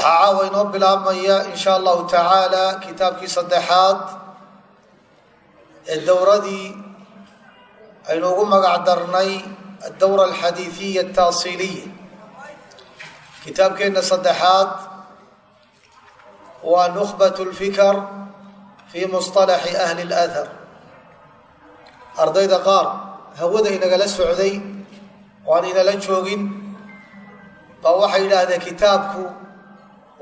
waxaa caawa inoo bilaabmaya in sha allahu tacaala kitaabkii saddexaad ee dowradii aynu ugu magac darnay addowra alxadiidiya ataasiliya kitaabkeenna saddexaad waa nukhbat lfikar fi musطalaxi ahli اlahar ardayda qaar hawada inagala socday oo inala joogin baa waxay yidhaahdeen kitaabku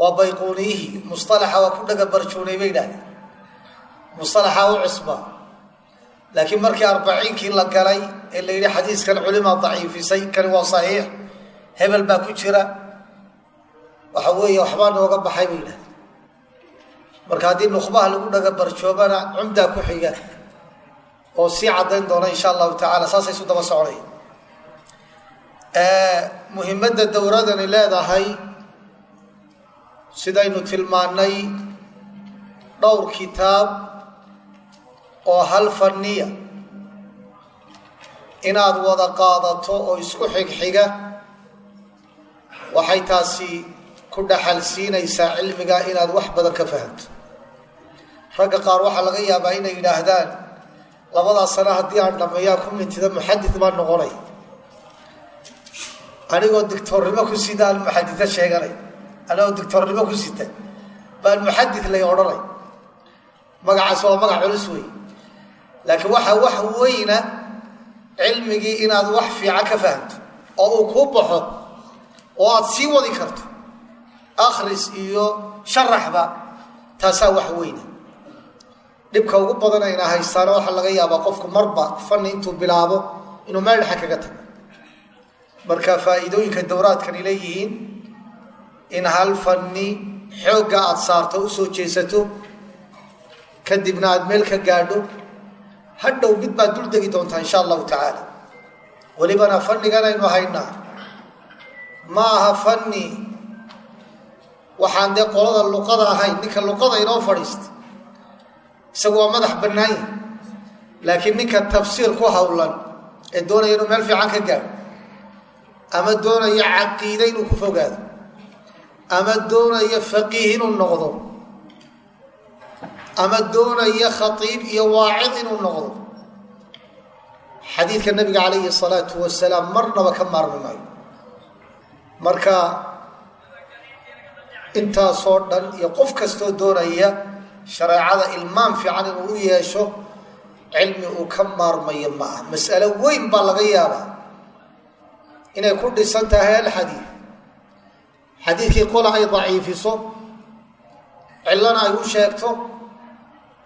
waa bayquuniyihii musalaxa waa ku dhaga barjuunay bay yidhahdeen. Musalaxa u cusba. Laakiin markii arbaciinkii la galay ee la yidhi xadiiskan culimaa daciifisay kani waa saxiix hebel baa ku jira. Waxa weeye waxbaa nooga baxay bay yidhahdeen. Marka haddii nukhbaha lagu dhaga barjoobana cumdaa ku xiga oo sii caddayn doona insha allahu tacala saasay isu daba soconaya muhimadda dowradani leedahay sidaynu tilmaannay dhowr kitaab oo hal fanniya. Inaad wada qaadato oo isku xigxiga waxay taasi ku dhaxal siinaysaa cilmiga inaad wax badan ka fahamto ragga qaar waxaa laga yaabaa inay yidhaahdaan labadaas sano haddii aan dhammeeyaa ku mintida muxadid baan noqonay. Anigoo dictoornimo ku sita aan muxadida sheeganay anigoo dictoornimo ku sita baan muxadid lay odhanay. Magacaas waa magac culus wey laakiin waxaa wax weyna cilmigii inaad wax fiican ka fahamto oo uu kuu baxo oo aad sii wadi karto akhris iyo sharaxba taasaa wax weyna. Dhibka ugu badan ayna haystaana waxaa laga yaabaa qofku marba fanni intuu bilaabo inuu meel dhexe kaga tago. Marka faa'iidooyinka dowraadkani leeyihiin in hal fanni xoogga aada saarto u soo jeesato kadibna aada meel ka gaadho hadhow mid baad dul degi doontaa insha allahu tacaala. Welibana fannigan aynu haynaa. Ma aha fanni. Waxaan dee qolada luqada ahayn ninka luqada inoo fadhiista isagu waa madax bannaan yahi laakiin ninka tafsiir ku howlan ee doonaya inuu meel fiican ka gaadho ama doonaya caqiide inuu ku fogaado ama doonaya faqiih inuu noqdo. Ama doonaya khaiib iyo waacid inuu noqdo. Xadiidka nabiga calayhi salaatu wasalaam marnaba ka maarmi maayo marka intaasoo dhan iyo qof kastoo doonaya shareecada ilmaam fiican inuu u yeesho cilmi uu ka maarmayo ma ah mas'alo weyn baa laga yaabaa. Inay ku dhisan tahay alxadiid xadiidkii qola ay daciifiso cillona ay u sheegto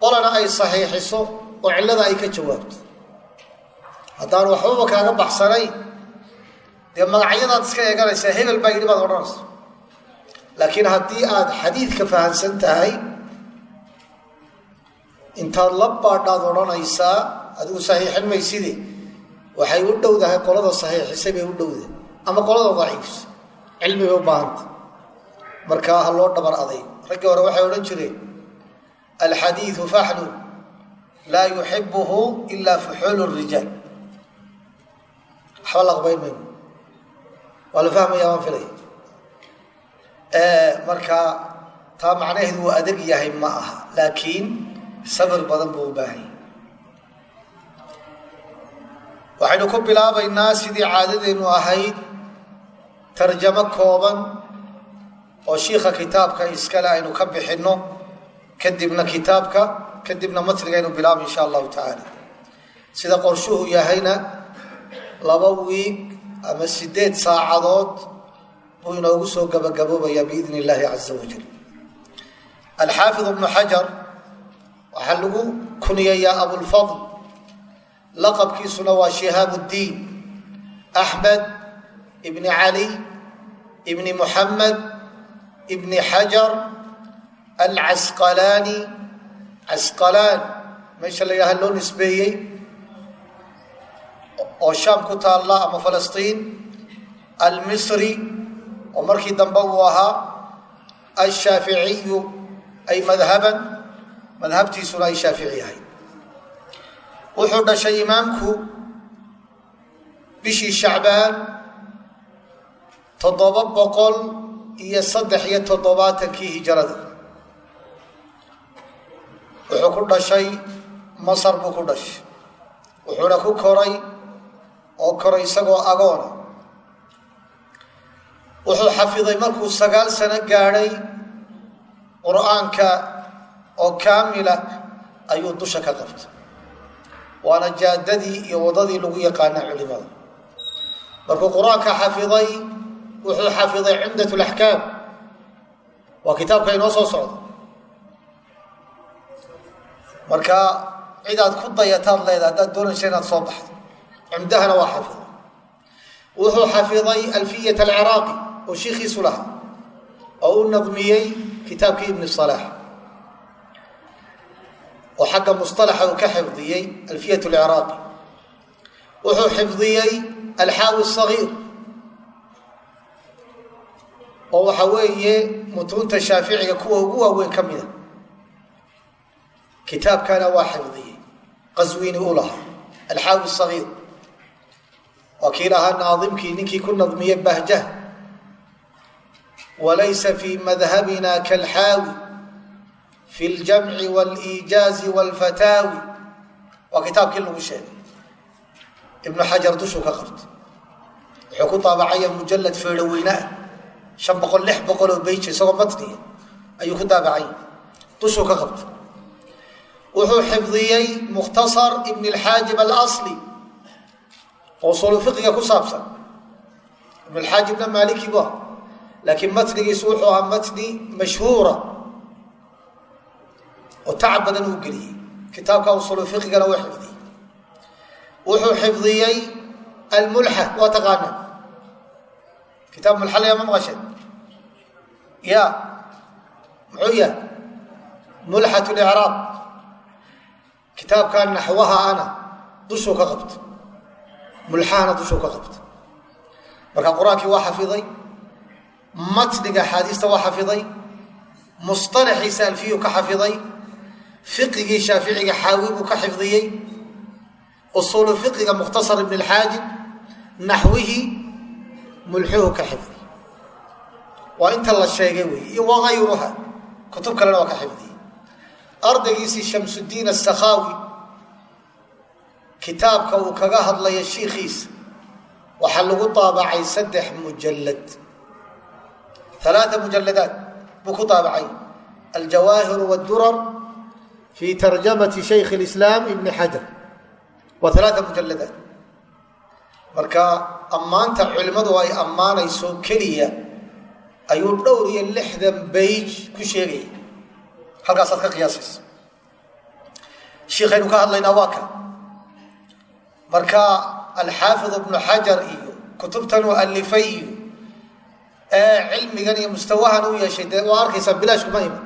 qolana ay saxiixiso oo cillada ay ka jawaabto. Haddaan waxbaba kaaga baxsanayn dee magacyadaad iska eeganaysaa hebel baa yidhi baad odhanaysa. Laakiin haddii aad xadiidka fahamsan tahay intaad la baadhaad odhanaysaa adigu saxiixin mayside waxay u dhowdahay qolada saxiixisay bay u dhowdahay ama qolada daciifisay cilmi bay u baahanta markaa ha loo dhabar aday. Raggii hore waxay odhan jireen alxadiidu faxlun laa yuxibuhu ila fuxuulu rijaal. Waxba laqbayn mayno. Waa la fahmaya waan filaya marka taa macnaheedu uu adeg yahay ma aha laakiin sabir badan buu u baahanya waxaynu ku bilaabaynaa sidii caadadeennu ahayd tarjamo kooban oo shiikha kitaabka iskale aynu ka bixinno kadibna kitaabka kadibna matniga aynu bilaaba insha allahu tacaala sida qorshuhu yahayna laba wiig ama sideed saacadood buu inoogu soo gabagaboobayaa biidn illaahi caza wajal alxaafid ibnu xajar waxaa lagu kuniyayaa abulfadl laqabkiisuna waa shihaab ddiin axmed ibni cali ibni muxamed ibni xajar alcasqalaani casqalaan meesha la yidhaha loo nisbeeyey oo shaam ku taalla ama falastiin. Almisri oo markii dambe uu ahaa ashaaficiyu ay madhaban madhabtiisuna ay shaafici yahay wuxuu imaamku bishii shacbaan toddoba boqol iyo saddex iyo toddobaatankii hijrada wuxuu ku dhashay masar buu ku dhashay. Wuxuuna ku koray oo koray isagoo agoona. Wuxuu xafiday markuu sagaal sano gaadhay qur'aanka oo kaamila ayuu dusha ka qabtay. Waana jaadadii iyo waddadii lagu yaqaana culimada. Markuu qur'aanka xafiday wuxuu xafiday cumdat laxkaam waa kitaabka inoo soo socda marka cid aad ku dayataad leedahay haddaad doonaysa inaad soo baxdo cumdahana waa xafiday. Wuxuu xafiday alfiyat alciraaqi oo shiikhiisu lahaa oo u nadmiyey kitaabkii ibn salaax oo xagga musطalaxa uu ka xifdiyey alfiyat lciraaqi wuxuu xifdiyey alxaawi sagiir oo waxa weeye mutuunta shaaficiga kuwa ugu waaweyn ka mida kitaabkana waa xifdiyey qaswini u lahaa alxaawi sagiir. Waa kii naadimkii ninkii ku nadmiye bahjah. Walaysa fi madhabina kalxaawi fi ljamci wاliijaazi wاlfataawi waa kitaabkii lagu sheegay. Ibnu xajar dushuu ka qabtay. Wuxuu ku daabacaya mujalad feedho weyneah shan boqol lix boqol oo beyj isagoo matniya ayuu ku daabacay. Dushuu ka qabtay. Wuxuu xifdiyey mukhtasar ibn اlxaajib alasli oo usuulu fiqiga ku saabsan. Ibn اlxaajibna maaliki bu ah laakiin matnigiisu wuxuu ahaa matni mashhuura oo tacab badan uu geliyey. Kitaabka usuulu fiqigana xifdiyey. Wuxuu xifdiyey almulxa waa taqaana kitaab mulxalaya ma maqasheen ya muxuu yahay mulxat licraab kitaabkan naxwaha ana dushuu ka qabta mulxahana dushuu ka qabta marka qur'aankii waa xafiday matniga axaadiista waa xafiday musطalaxiisa alfiyu ka xafiday fiqigii shaaficiga xaawi buu ka xifdiyey mulxuhu ka xifdiyey waa inta la sheegay wey iyo wagayruha kutub kalena waa ka xifdiyey ardaygiisii shamsudiin asakhaawi kitaabka uu kaga hadlaya shiikhiisa waxaa lagu daabacay saddex mujalad alaaa mujaladaat buu ku daabacay. Aljawaahir wاdurar fi tarjamati shaykh اlislaam ibni xajar waa alaaa mujaladaat marka ammaanta culimmadu ay ammaanayso keliya ayuu dhowr iyo lixdan bayj ku sheegaya halkaasaad ka qiyaasaysa shiikaynu ka hadlaynaa waa ka. Marka alxaafid ibnu xajar iyo kutubtan uu alifay iyo ee cilmigan iyo mustawahan u yeeshay dee waa arkaysaa bilaash kuma iman.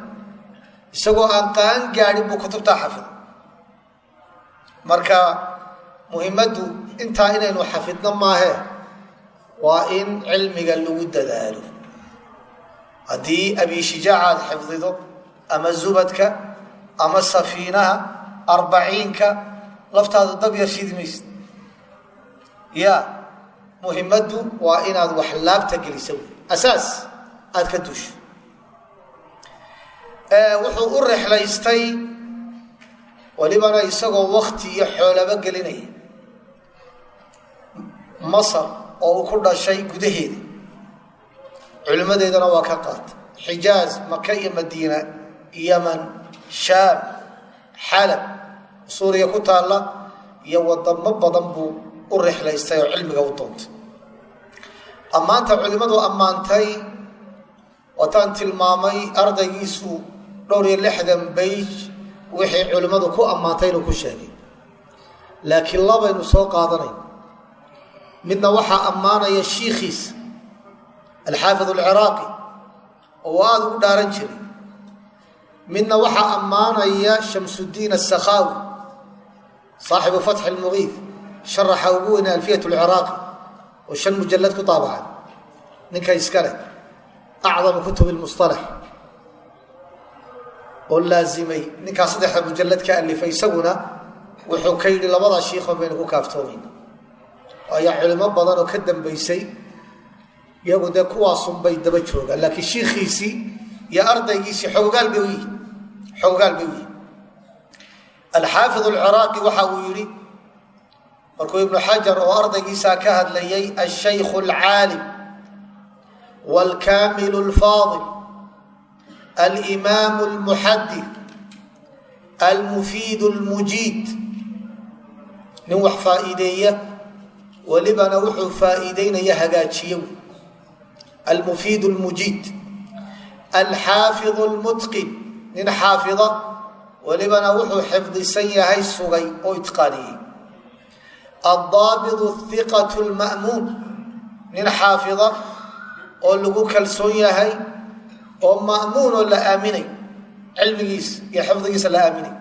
Isagoo aan qaan gaadhin buu kutubtaa xafiday marka muhimaddu intaa inaynu xafidno maahe waa in cilmiga lagu dadaalo. Haddii abishijaaca aad xifdido ama zubadka ama safiinaha arbaciinka laftaadu dab yar shidi maysid ya muhimaddu waa inaad wax laabta gelisa wey asaas aada ka duusho wuxuu u rexlaystay walibana isagoo wakti iyo xoolaba gelinaya masar oo uu ku dhashay gudaheeda. Culimmadeedana waa ka qaata xijaaz maka iyo madiina yaman shaam xalab suuriya ku taalla iyo wadamo badan buu u rexlaystay oo cilmiga u doontay. Ammaanta culimmadu ammaantay wataan tilmaamay ardaygiisu dhowr iyo lixdan bayj wixii culimmadu ku ammaantay inuu ku sheegay. Laakiin labaynu soo qaadanay midna waxaa ammaanaya shiikhiisa alxaafid alciraaqi oo aada ugu dhaaran jiray. Midna waxaa ammaanaya shamsudiin asakhaawi saaxibu fatxi lmugiid sharaxa ugu weyne alfiyat lciraaqi oo shan mujalad ku daabacay ninka iska leh acdamu kutub lmusalax oo laazimay. Ninkaa saddexda mujalad ka alifay isaguna wuxuu ka yidhi labadaa shiikho baynu ku kaaftoomayna ayaa culimo badan oo ka dambaysay. Iyagu dee kuwaasunbay daba joogaan laakiin shiikhiisii iyo ardaygiisii xoogaal bay yihi xoogaal bay yihi alxaafi alciraaqi waxa uu yidhi markuu ibnu xajar oo ardaygiisaa ka hadlayay alshaykhu alcaalim walkaamilu alfaadil alimaamu almuxadir almufiid almujiid nin wax faa'iideeya welibana wuxuu faa'iideynaya hagaajiyo almufiid اlmujiid alxaafid اlmutqin nin xaafida welibana wuxuu xifdisan yahay sugay oo itqaaniyey aldaabit hiqat lma'muun nin xaafida oo lagu kalsoon yahay oo ma'muun oo la aaminay. Cilmigiisa iyo xifdigiisa la aaminay.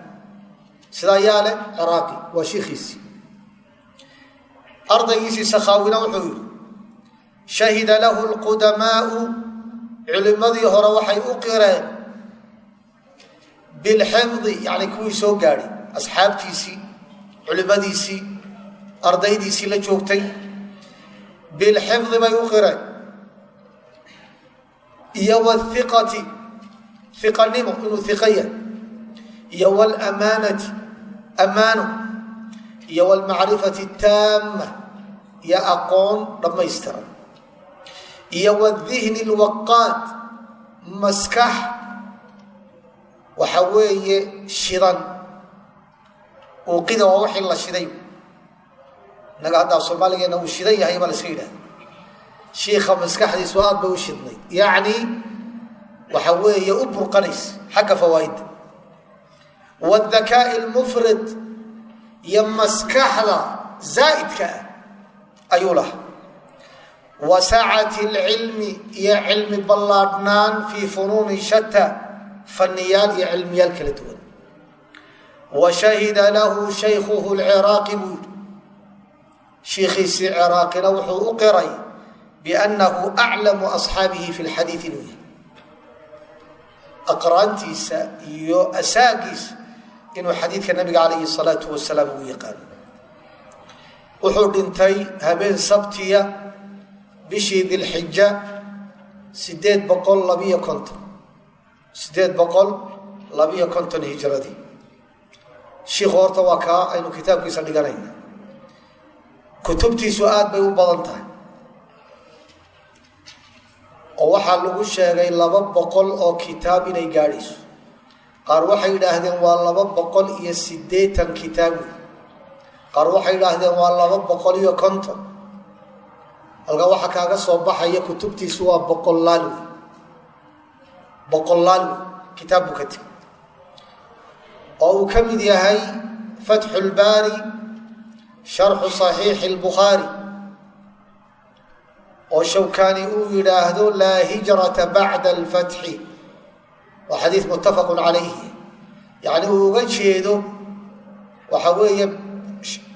Sidaa yaa leh ciraaqi waa shiikhiisii ardaygiisii sakhaawina wuxuu yidhi shahida lahu lqudamaau culimmadii hore waxay u qireen bilxifdi yani kuwii soo gaadhay asxaabtiisii culimadiisii ardaydiisii la joogtay. Bilxifdi bay u qireen. Iyo whiqati iqanimo inuu iqa yahay iyo wlamaanati amaano iyo wlmacrifati taama iyo aqoon dhammaystiran iyo wadihni lwaqaad maskax waxa weeye shidan. Uuqida waa wixii la shiday. Inaga haddaa soomaaligeena uu shidan yahay baa la iska yidhahda maskaxdiis maskaxdiisu aad bay u shidnay yacni waxa weeye u burqanays xagga fawaaidda wاdakaaءi lmufrid iyo maskaxda zaa'idka ah ayuu lahaa. Wa sacati اlcilmi iyo cilmi ballaadhnaan fii funuuni shata faniyaal iyo cilmiyaal kala duwan. Wa shahida lahu shaykhuhu اlciraaqi buu shiikhiisii ciraaqina wuxuu u qiray biannahu aclamu asxaabihi fi lxadiid inuu aqraantiisa iyo asaagiisa inuu xadiidka nabiga calayhi salaatu wasalaam ugu yaqaano. Wuxuu dhintay habeen sabtiya bishii dilxija sideed boqol labiyo konton. Sideed boqol labiyo konton hijradii. Shiikhu horta waa kaa aynu kitaabkiisa dhiganayna. Kutubtiisu aad bay u badan tahay. Oo waxaa lagu sheegay laba boqol oo kitaab inay gaadhayso qaar waxay yidhaahdeen waa laba boqol iyo siddeetan kitaab wey qaar waxay yidhaahdeen waa laba boqol iyo konton. Halka waxaa kaaga soo baxaya kutubtiisu waa boqolaal wey boqolaal wey kitaab buu ka tegi oo uu ka mid yahay fatxu lbaari sharxu saxiixi اlbukhaari oo shawkani uu yidhaahdo laa hijrata bacda alfatxi waa xadiid muttafaqu calayhi. Yacni uu uga jeedo waxa weeye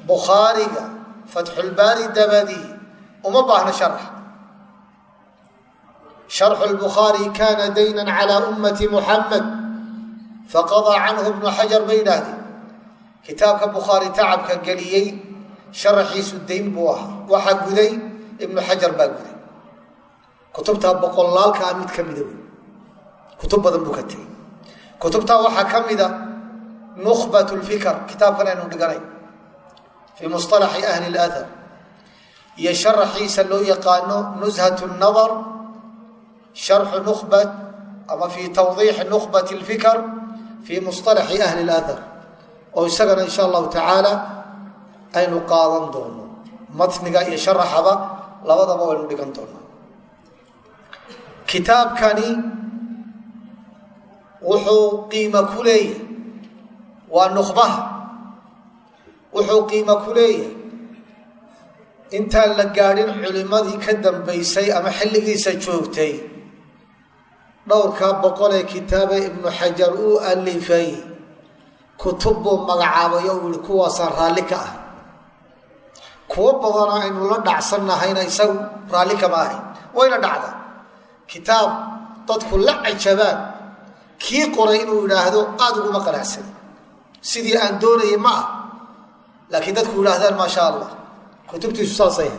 bukhaariga fatxulbaari dabadii uma baahno sharx. Sharxu lbukhaari kana daynan cala ummati muxamed faqadaa canhu ibnu xajar bay yidhaahdeen. Kitaabka bukhaari tacabka geliyey sharaxiisu dayn buu ahaa. Waxaa guday ibnu xajar baa guday. Kutubtaa boqolaalkaa mid ka mida wey kutub badan buu ka tegey kutubtaa waxaa ka mida nukhbat lfikr kitaabkan aynu dhiganay fii musطalaxi ahli اlathar iyo sharaxiisa loo yaqaano nushat الnadar sharxu nukhbat ama fii tawdiixi nukhbat اlfikr fii musطalaxi ahli اlathar oo isagana insha allahu tacaala aynu qaadan doono matniga iyo sharaxaba labadaba waynu dhigan doonaa kitaabkani wuxuu qiimo ku leeyahay. Waa nukhbaha wuxuu qiimo ku leeyahay. Intaan la gaadhin culimmadii ka dambaysay ama xilligiisa joogtay dhowrkaa boqol ee kitaabe ibnu xajar uu alifay kutub buu magacaabayo uu yihi kuwaasaan raalli ka ah kuwo badanoo aynu la dhacsannahayna isagu raalli kama ahayn wayna dhacda kitaab dadku la cajabaan kii qoray inuu yidhaahdo aada uguma qanacsan sidii aan doonayay ma ah. Laakiin dadku yidhaahdaan maa sha allah kutubtiisu saasay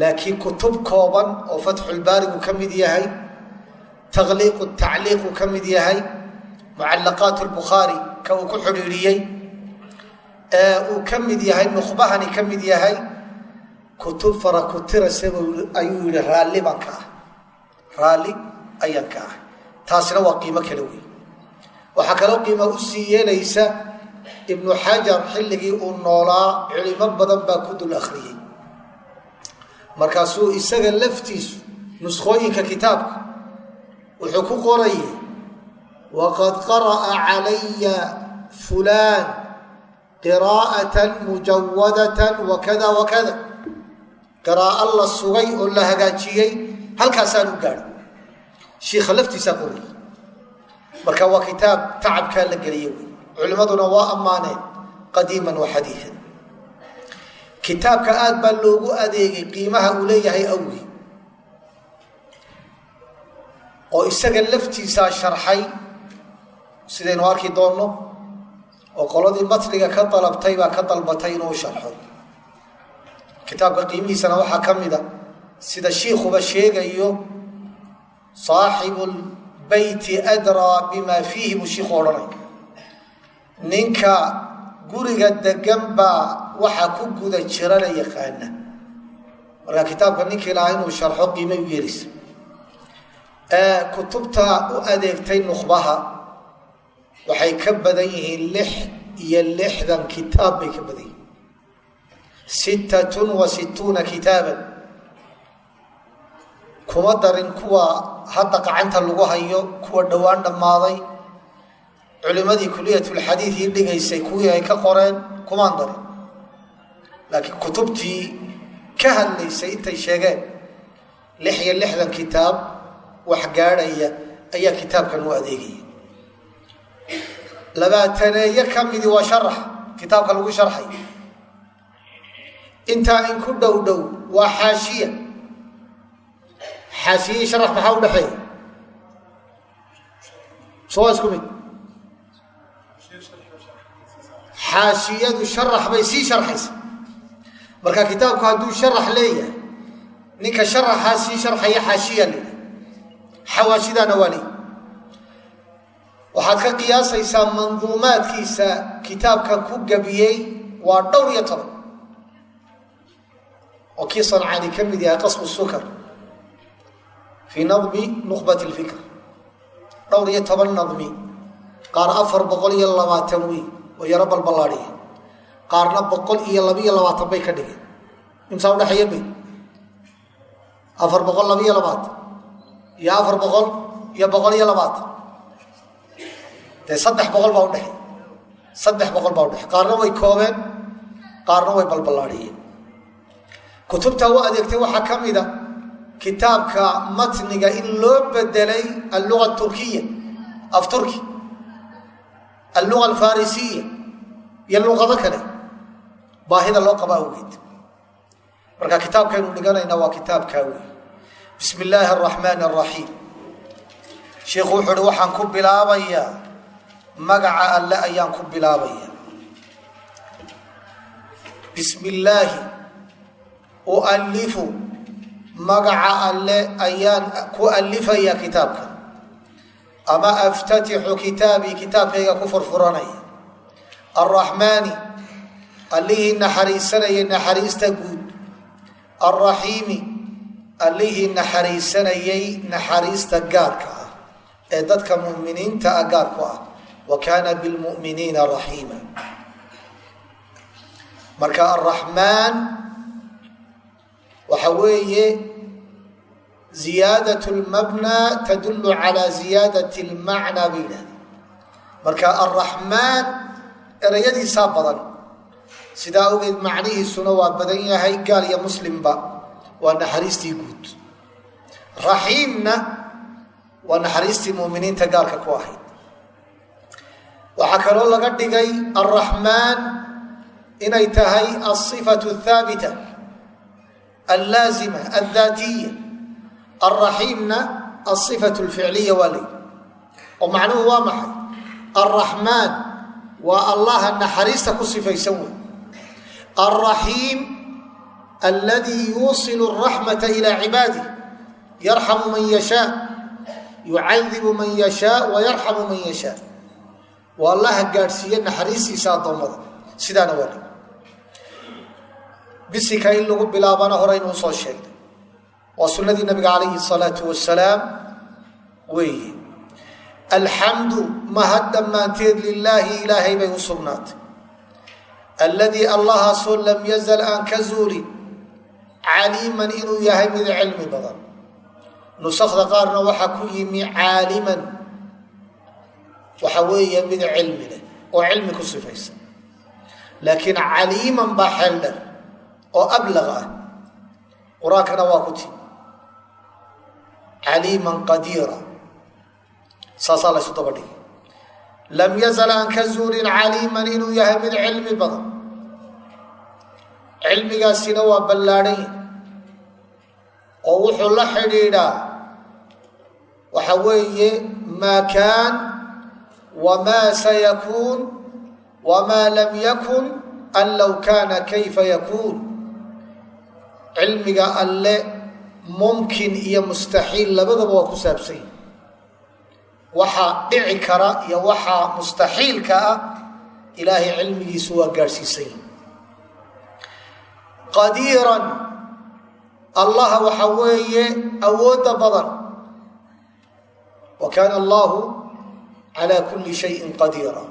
laakiin kutub kooban oo fatxulbaarigu ka mid yahay taqliiqu tacliiqu ka mid yahay mucallaqaat lbukhaari ka uu ku xidhiidhiyey ee uu ka mid yahay nuqbahani ka mid yahay kutub fara kutirase ayuu yihi raalli baan ka ah. Raalli ayaan ka ah taasina waa qiimo kale wey waxaa kaloo qiimo u sii yeelaysa ibnu xajar xilligii uu noolaa culimo badan baa ku dul akhriyey. Markaasuu isaga laftiisu nuskhooyinka kitaabka wuxuu ku qorayay waqad qara'a calaya fulaan qiraa'atan mujawadatan wakada wakada qiraa'o la sugay oo la hagaajiyey halkaasaan u gaadho shiikha laftiisaa qorayay marka waa kitaab tacabkaa la geliye wey. Culimmaduna waa ammaaneen qadiiman wa xadiian kitaabka aad baa loogu adeegay qiimaha uu leeyahay awgi oo isaga laftiisaa sharxay sidaynu arki doonno oo qoladii matniga ka dalabtay baa ka dalbatay inuu sharxo. Kitaabka qiimihiisana waxaa ka mida sida shiikuba sheegayo saaxibu lbeyti adraa bima fiihi buu shiiku odhanay. Ninka guriga degan baa waxa ku guda jirana yaqaana. Marka kitaabka ninkii lahaa inuu sharxo qiimay u yeelisa kutubta u adeegtay nukhbaha waxay ka badan yihiin lix iyo lixdan kitaab bay ka badan yihiin. Sittatun wa situuna kitaaban kuma darin kuwa hadda gacanta lagu hayo kuwa dhowaan dhammaaday. Culimadii kuliyatulxadiidii dhigaysay kuwii ay ka qoreen kumaan darin. Laakiin kutubtii ka hadlaysay intay sheegeen lix iyo lixdan kitaab wax gaadhaya ayaa kitaabkan u adeegaya labaataneeyo ka midii waa sharax kitaabka lagu sharxay. Intaa in ku dhow dhow waa xaashiya xaashiyihii sharax maxaa u dhexeeya? Soo isku mid. Xaashiyadu sharax bay sii sharxaysa marka kitaabku hadduu sharax leeyahay ninka sharaxaa sii sharxaya xaashiya le xawaashidaana waa leeyahy waxaad ka qiyaasaysaa manduumaadkiisa kitaabka ku gabiyey waa dhowr iyo toban. Oo kii sancaani ka mid yahay qasbu sukar fii nadmi nukhbat lfikr dhowr iyo toban nadmi qaar afar boqol iyo labaatan wey oo yaro balballaadhiya qaarna boqol iyo labiyo labaatan bay ka dhigeen imsaa udhexeeya bay afar boqol labiyo labaatan iyo afar boqol iyo boqol iyo labaatan dee saddex boqol baa udhexey saddex boqol baa udhexey qaarna way koobeen qaarna way balballaadhiyeen kutubta u adeegtay waxaa ka mida kitaabka matniga in loo bedelay alluga turkiya af turki alluga alfarisiya iyo luqado kale baahida loo qaba awgeed. Marka kitaabkaynu dhiganayna waa kitaabkaa wey bismi illaahi araxmaan araxiim sheikhu wuxuu uhi waxaan ku bilaabayaa magaca alle ayaan ku bilaabaya. Bismi illaahi ualifu magaca alle ayaan ku alifaya kitaabka. Ama aftatixu kitaabii kitaabkayga ku furfuranaya alraxmaani allihii naxariisanayay naxariista guud. Alraxiimi allihii naxariisanayay naxariista gaarka ah ee dadka muminiinta ah gaarku ah. Wa kaana bilmuminiina raxiima marka alraxmaan waxa weeye ziyaadat lmabna tadulu calaa ziyaadat lmacnaa bay yidhahda marka alraxmaan erayadiisaa badan sidaa awgeed macnihiisuna waa badan yahay gaal iyo muslimba waa naxariistii guud. Raxiimna waa naxariistii muminiinta gaalka ku ahayd. Waxaa kaloo laga dhigay alraxmaan inay tahay alصifatu athaabita allaazima aldaatiya alraxiimna alصifatu alficliya waa ley oo macnuhu waa maxay alraxmaan waa allaha naxariista ku sifaysan wey alraxiim alladii yuusilu raxmata ilaa cibaadih yarxamu man yashaa yucadibu man yashaa wayarxamu man yashaa waa allaha gaadhsiiye naxariistiisa addoommada sidaana waa li bisika in lagu bilaabana horeynuu soo sheegnay waa sunnadii nabiga calayhi salaatu wasalaam weeye. Alxamdu mahad dhammaanteed lilaahi ilaahay bay u sugnaatay. Alladii allahaasoo lam yazal aan ka zuulin caliiman inuu yahay mid cilmi badan. Nusakda qaarna waxaa ku yimi caaliman. Waxa weeye mid cilmi leh oo cilmi ku sifaysa laakiin caliiman baa xeel dher oo ablaq ah. Qur'aankana waa ku timi caliiman qadiira. Saasaa la ysu daba dhigay. Lam yazal aan ka zuulin caliiman inuu yahay mid cilmi badan. Cilmigaasina waa ballaadhan oo wuxuu la xidhiidhaa waxa weeye maa kaan wamaa sayakuun wamaa lam yakun an low kaana kayfa yakuun cilmiga alle mumkin iyo mustaxiil labadaba waa ku saabsan yihi waxaa dhici kara iyo waxaa mustaxiilka ah ilaahay cilmigiisu waa gaadhsiisan yihi qadiiran allaha waxa weeye awoodda badan. Wa kaana allahu calaa kulli shayin qadiira.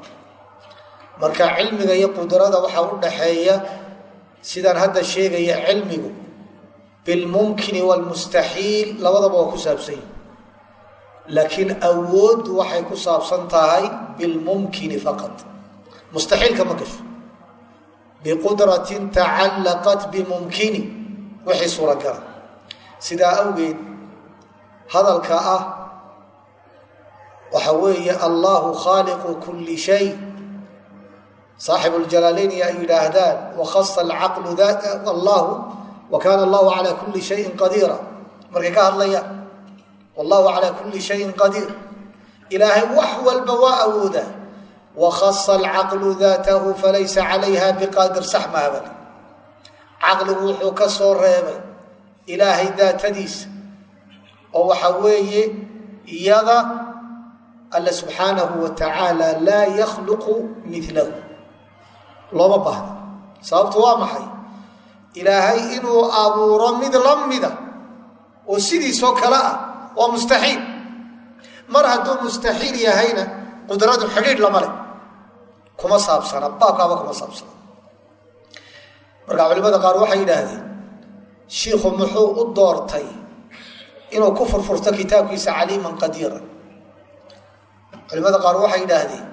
Marka cilmiga iyo qudrada waxaa u dhaxeeya sidaan hadda sheegaya cilmigu bilmumkini waalmustaxiil labadaba waa ku saabsan yihi laakiin awooddu waxay ku saabsan tahay bilmumkini faqad mustaxiilka ma gasho biqudratin tacallaqat bimumkini wixii suuragala sidaa awgeed hadalka ah waxa weeye allahu khaaliqu kulli shay saaxibu ljalaalayni ay yidhaahdaan wakhasa allahu wa kaana allahu calaa kulli shayin qadiira markay ka hadlayaan wallahu calaa kulli shayin qadiir ilaahay wax walba waa awoodaa wakhasa alcaqlu daatahu falaysa calayha biqaadir sax mahabal caqligu wuxuu ka soo reebay ilaahay daatadiisa oo waxa weeye iyada alle subxaanahu wa tacaala laa yakhluqu milahu looma baahna sababtu waa ilaahay inuu abuuro mid la mida oo sidiisoo kale ah waa mustaxiil. Mar hadduu mustaxiil yahayna qudradu xidhiidh lama leh. Kuma saabsana baabkaaba kuma saabsana marka culimada qaar waxay yidhaahdeen shiikhu muxuu u doortay inuu ku furfurto kitaabkiisa caliiman qadiira culimada qaar waxay yidhaahdeen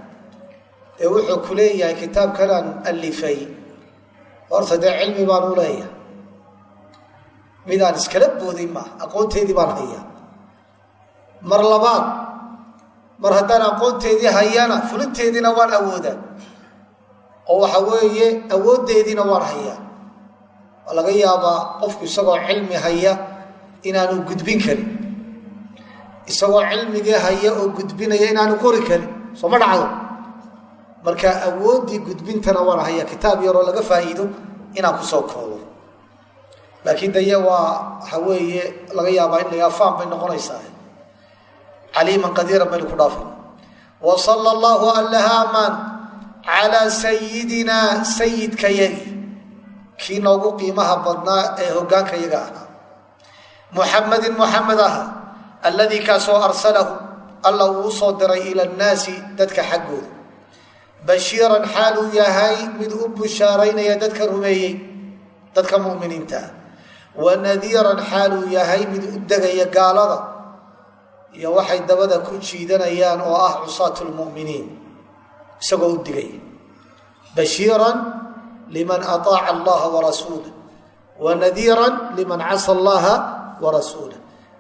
ee wuxuu ku leeyahay kitaabkanaan alifay horta dee cilmi baan u leeyahay. Midaan iskala booday maaha aqoonteedii baan hayaa. Mar labaad mar haddaan aqoonteedii hayana fulinteediina waan awoodaa. Oo waxa weeye awooddeediina waan hayaa. Waa laga yaabaa qofku isagoo cilmi haya inaanu gudbin karin. Isagoo cilmigii haya oo gudbinaya inaanu qori karin. Soo ma dhacdo marka awooddii gudbintana waan haya kitaab yaroo laga faa'iido inaan ku soo koobo. Laakiin daye waa waxa weeye laga yaabaa in lagaa faan bay noqonaysaa. Caliiman qadiiran baynu ku dhaafay wa sala allahu allaha amaan calaa sayidinaa sayidkayagi kii noogu qiimaha badnaa ee hoggaankayaga ahaa. Muxamedin muxamed aha alladii kaasoo arsalahu alla uu u soo diray ila annaasi dadka xaggooda bashiiran xaaluu yahay mid u bushaaraynaya dadka rumeeyey dadka muminiinta. Wa nadiiran xaaluu yahay mid u degaya gaalada. Iyo waxay dabada ku jiidanayaan oo ah cusaatu lmuminiin isagoo u digaya bashiiran liman aطaaca allaha warasuulah wa nadiiran liman casa allaha warasuulah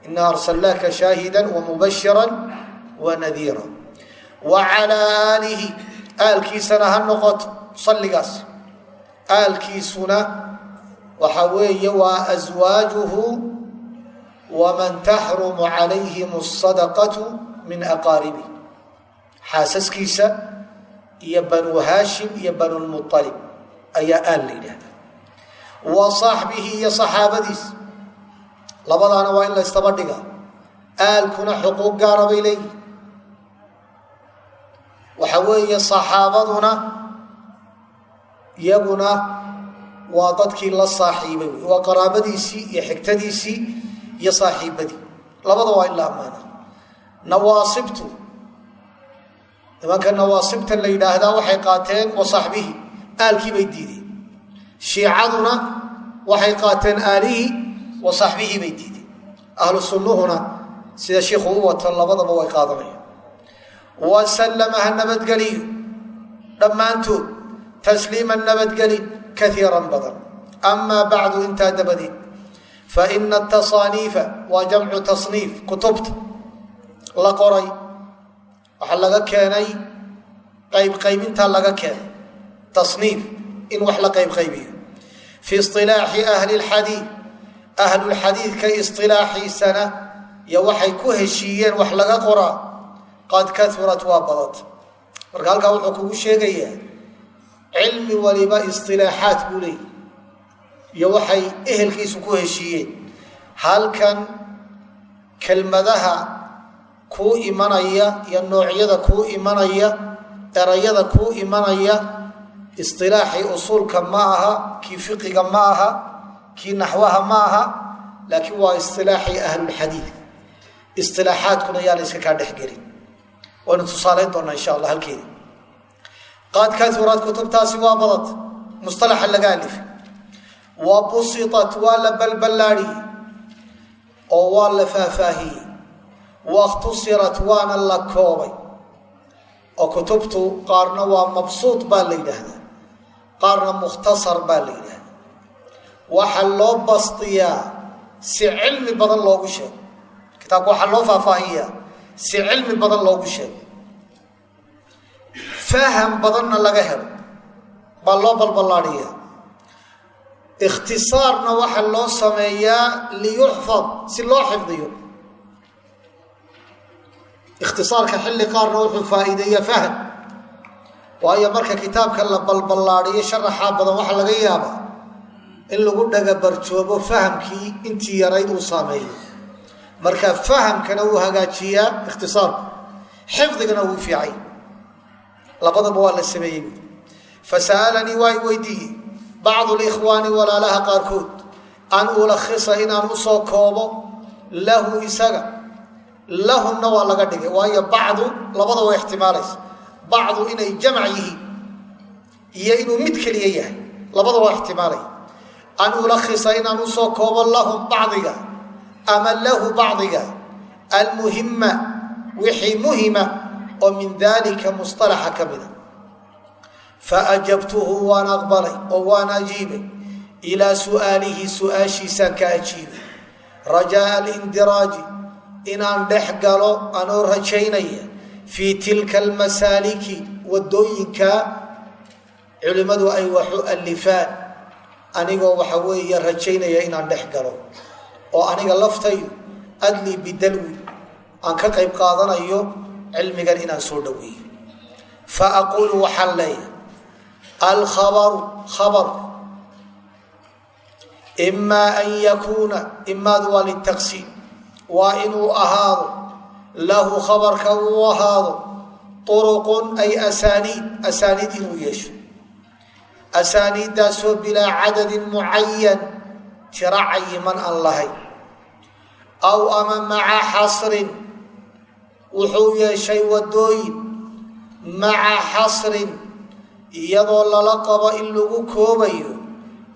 ina arsalnaaka shaahida wamubashira wanadiira wa calaa aalihi aalkiisana ha noqoto salligaas. Aalkiisuna waxa weeye waa aswaajuhu waman taxrumu calayhim asadaqatu min aqaaribi. Xaasaskiisa iyo banuu haashim iyo banulmualib ayaa aal la yidhahda wa saaxbihi iyo saxaabadiis. Labadaana waa in la ystaba dhiga. Aalkuna xuquuq gaara bay leeyihiin waxa weeye saxaabaduna iyaguna waa dadkii la saaxiibay wey waa qaraabadiisii iyo xigtadiisii iyo saaxiibadii. Labada waa in la nawaasibtu nimanka nawaasibta la yidhaahdaa waxay qaateen wa saaxbihi aalkii bay diideen. Shiicaduna waxay qaateen aalihii wa saaxbihii bay diideen. Ahlu sunnuhuna sida shiikhu u wato labadaba way qaadanayaan wa sallama ha nabadgeliyo. Dhammaantood tasliima nabadgelin kaiiran badan. Amaa bacdu intaa dabadeed. Faina atasaaniifa waa jamcu tasniif kutubta la qoray. Waxaa laga keenay qaybqaybintaa laga keenay. Tasniif in wax la qaybqaybiyo fii isilaaxi ahli lxadiid ahlulxadiidka isilaaxiisana iyo waxay ku heshiiyeen wax laga qoraa qad kaurat waa badata marka halkaa wuxuu kugu sheegayaa cilmi waliba isilaaxaat buu leeyahy iyo waxay ehelkiisu ku heshiiyeen. Halkan kelmadaha kuu imanaya iyo noocyada kuu imanaya erayada kuu imanaya isilaaxii usuulka ma aha kii fiqiga ma aha kii naxwaha ma aha laakiin waa isilaaxii ahlulxadiidka isilaaxaadkuna yaa la yska kaa dhexgelin waynu tusaalayn doonaa insha allah halkeeda qad kaurat kutubtaasi waa badata musalaxa laga alif. Wa busitat waa la balballaadhiyey oo waa la faahfaahiyey wakhtusirat waana la koobay. Oo kutubtu qaarna waa mabsuud baa la yidhaahdaa. Qaarna mukhtasar baa la yidhaahdaa. Waxaa loo bastiyaa si cilmi badan loogu sheego. Kitaabka waxaa loo faahfaahiyaa si cilmi badan loogu sheego faham badanna laga helo. Baa loo balballaadhiyaa ikhtisaarna waxaa loo sameeyaa liyuxfad si loo xifdiyo. Ikhtisaarka xilli qaarna wuxuu faa'iideeya fahm waayo marka kitaabka la balballaadhiyo sharaxaa badan waxaa laga yaabaa in lagu dhagabarjoobo fahamkii intii yarayd uu saameeyo marka fahamkana wuu hagaajiyaa ikhtisaarku xifdigana wuu fiicay. Labadaba waa la sameeyey. Fasa'alanii waa weydiiyey. Bacdu likhwaani walaalaha qaarkood an ulakhisa inaan u soo koobo lahu isaga. Lahumna waa laga dhigay. Waayo bacdu labada waa ixtimaalaysa. Bacdu inay jamac yihiin iyo inuu mid keliya yahay labada waa ixtimaalaya an ulakhisa inaan u soo koobo lahum bacdiga ama lahu bacdiga. Almuhima wixii muhima oo min dalika musطalaxa ka mida. Faajabtuhu waan aqbalay oo waan ajiibay ilaa su'aalihi su'aashiisaan ka ajiibay. Rajaaa alindiraaji inaan dhex galo anoo rajaynaya fii tilka almasaaliki waddooyinka culimmadu ay waxu alifaan anigoo waxa weeye rajaynaya inaan dhex galo oo aniga laftaydu adlii bidalwi aan ka qayb qaadanayo cilmigan inaan soo dhaweeyo. Fa aquulu waxaan leeyahay alkhabaru khabarku imaa an yakuuna imaadu waa litaqsiim waa inuu ahaado lahu khabarka uu ahaado uruqun ay asaaniid asaaniid inuu yeesho. Asaaniiddaasoo bilaa cadadin mucayan tiro cayiman aan lahayn aw ama maca xasrin. Wuxuu yeeshay wadooyin maca xasrin. Iyadoo lala qabo in lagu koobayo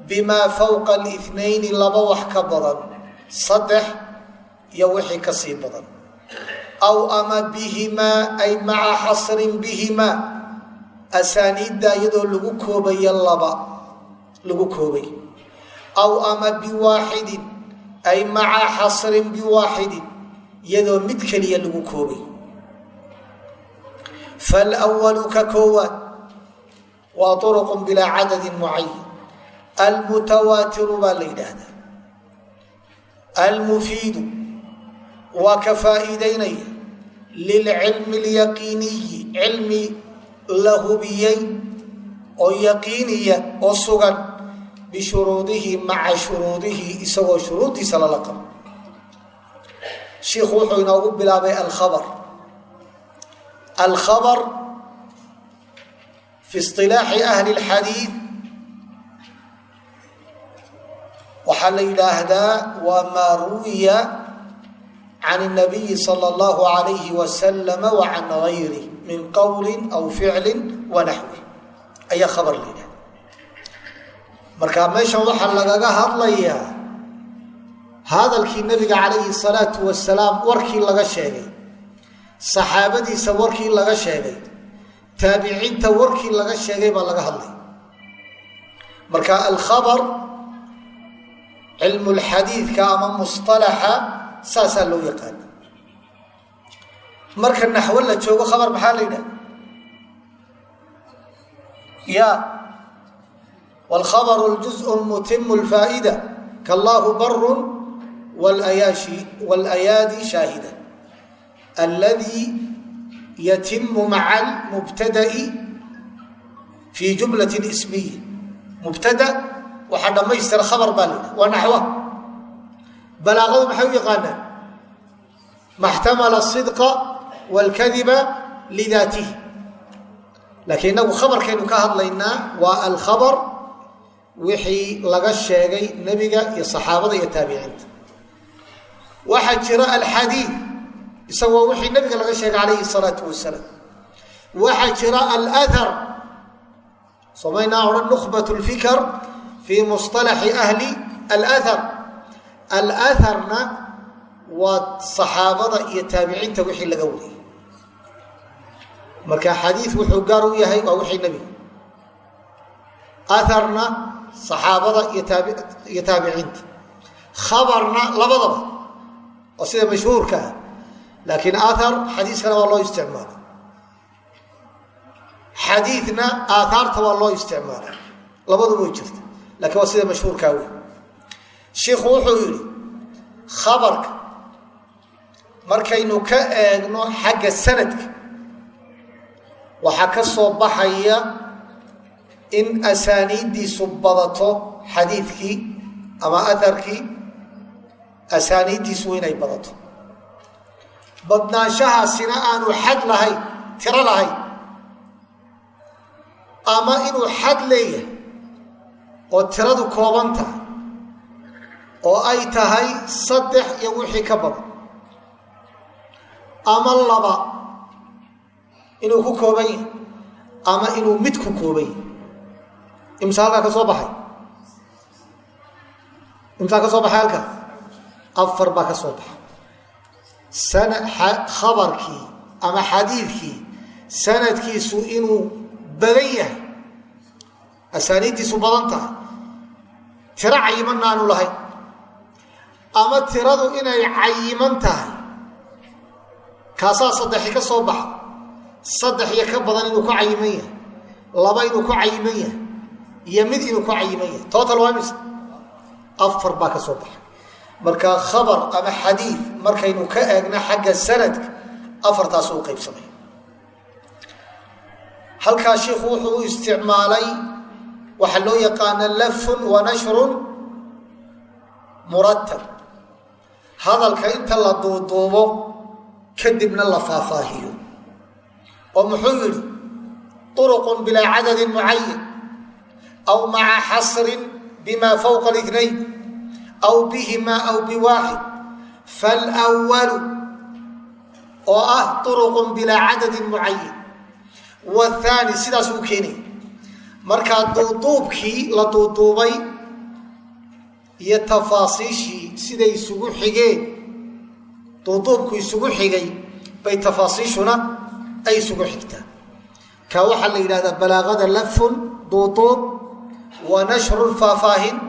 bimaa fowqaalithnayni laba wax ka badan saddex iyo wixii ka sii badan. Aw ama bihimaa ay maca xasrin bihimaa asaaniidda iyadoo lagu koobayo laba lagu koobay aw ama biwaaxidin ay maca xasrin biwaaxidin iyadoo mid keliya lagu koobay falwalu ka koowaad waa uruqun bilaa cadadin mucayan almutawaatiru baa la yidhaahdaa almufiidu waa ka faa'iideynaya lilcilmi alyaqiiniyi cilmi la hubiyey oo yaqiiniya oo sugan bishuruudihi maca shuruudihi isagoo shuruuddiisa lala qabo shiikhu wuxuu inoogu bilaabay alkhabar alkhabar fi isilaaxi ahli اlxadiid waxaa la yidhaahdaa waa maa ruwiya can الnabiyi salى اllahu alayhi wasalam wa can gayri min qowli aw ficli wanaxwi ayaa khabar la yidhahda marka meeshan waxaa lagaga hadlayaa hadalkii nabiga calayhi salaatu wasalaam warkii laga sheegay saxaabadiisa warkii laga sheegay taabiciinta warkii laga sheegay baa laga hadlay. Marka alkhabar cilmu lxadiidka ama musalaxa saasaa loo yaqaana marka naxwo la joogo khabar maxaa la yidhaha ya wlkhabru juzء mutimu lfaa'ida kallahu barun walayaadi shaahida alladii yatimu maca lmubtada'i fii jumlati ismiya mubtada waxaa dhammaystira khabar baa la waa naxwa balaaqadu maxay u yaqaanaan maxtamala sidqa wاlkadiba lidaatihi laakiin inagu khabarkaynu ka hadlaynaa waa alkhabar wixii laga sheegay nebiga iyo saxaabada iyo taabiciinta. Waxaa jira alxadiid isagoo wixii nebiga laga sheegay calayhi salaatu wasalaam. Waxaa jira alahar somaynaa odhan nukhbat lfikr fii musطalaxi ahli alahar alaharna waa saxaabada iyo taabiciinta wixii laga wariyey. Marka xadiid wuxuu gaar u yahay waa wixii nebiga. Aharna saxaabada iyo taabiciinta khabarna labadaba oo sida mashhuurka ah laakiin ahar xadiiskana waa loo isticmaala xadiidna aathaarta waa loo isticmaala labaduba way jirta lakiin waa sida mashhuurkaa wey shiikhu wuxuu yidhi khabarka markaynu ka eegno xagga sanadka waxaa ka soo baxaya in asaaniiddiisu badato xadiidkii ama aharkii asaaniiddiisu inay badato. Badnaanshahaasina aanu xad lahayn tiro lahayn ama inuu xad leeyahay oo tiradu kooban tahay oo ay tahay saddex iyo wixii ka badan ama laba inuu ku kooban yahay ama inuu mid ku kooban yahay imsa halkaa ka soo baxay. Imsaa ka soo baxay halkaas afar baa ka soo baxay. Khabarkii ama xadiidkii sanadkiisu inuu badan yahay. Asaaniiddiisu badan tahay. Tiro cayimanna aanu lahayn ama tiradu inay cayiman tahay. Kaasaa saddexi ka soo baxa. Saddex iyo ka badan inuu ku cayiman yahay. Laba inuu ku cayiman yahay iyo mid inuu ku cayiman total waa mise afar baa ka soo baxay. Marka khabar ama xadiid markaynu ka eegno xagga sanadka afartaas u qaybsamay. Halkaa shiikhu wuxuu u isticmaalay waxaa loo yaqaana lafun wa nashrun muratab hadalka inta la duuduubo kadibna la faahfaahiyo. Oo muxuu yidhi uruqun bilaa cadadin mucayan aw maca xasrin bima fawqa الاثnayn aw bihima aw biwaaxid falأwalu oo ah uruqun bilaa cadadin mucayan wاthaani sidaas uu keenaya markaa duuduubkii la duuduubay iyo tafaasiishii siday isugu xigeen duuduubku isugu xigay bay tafaasiishuna ay isugu xigtaa ka waxaa la yidhahdaa balaaqada lafun duuduub wa nashrun faahfaahin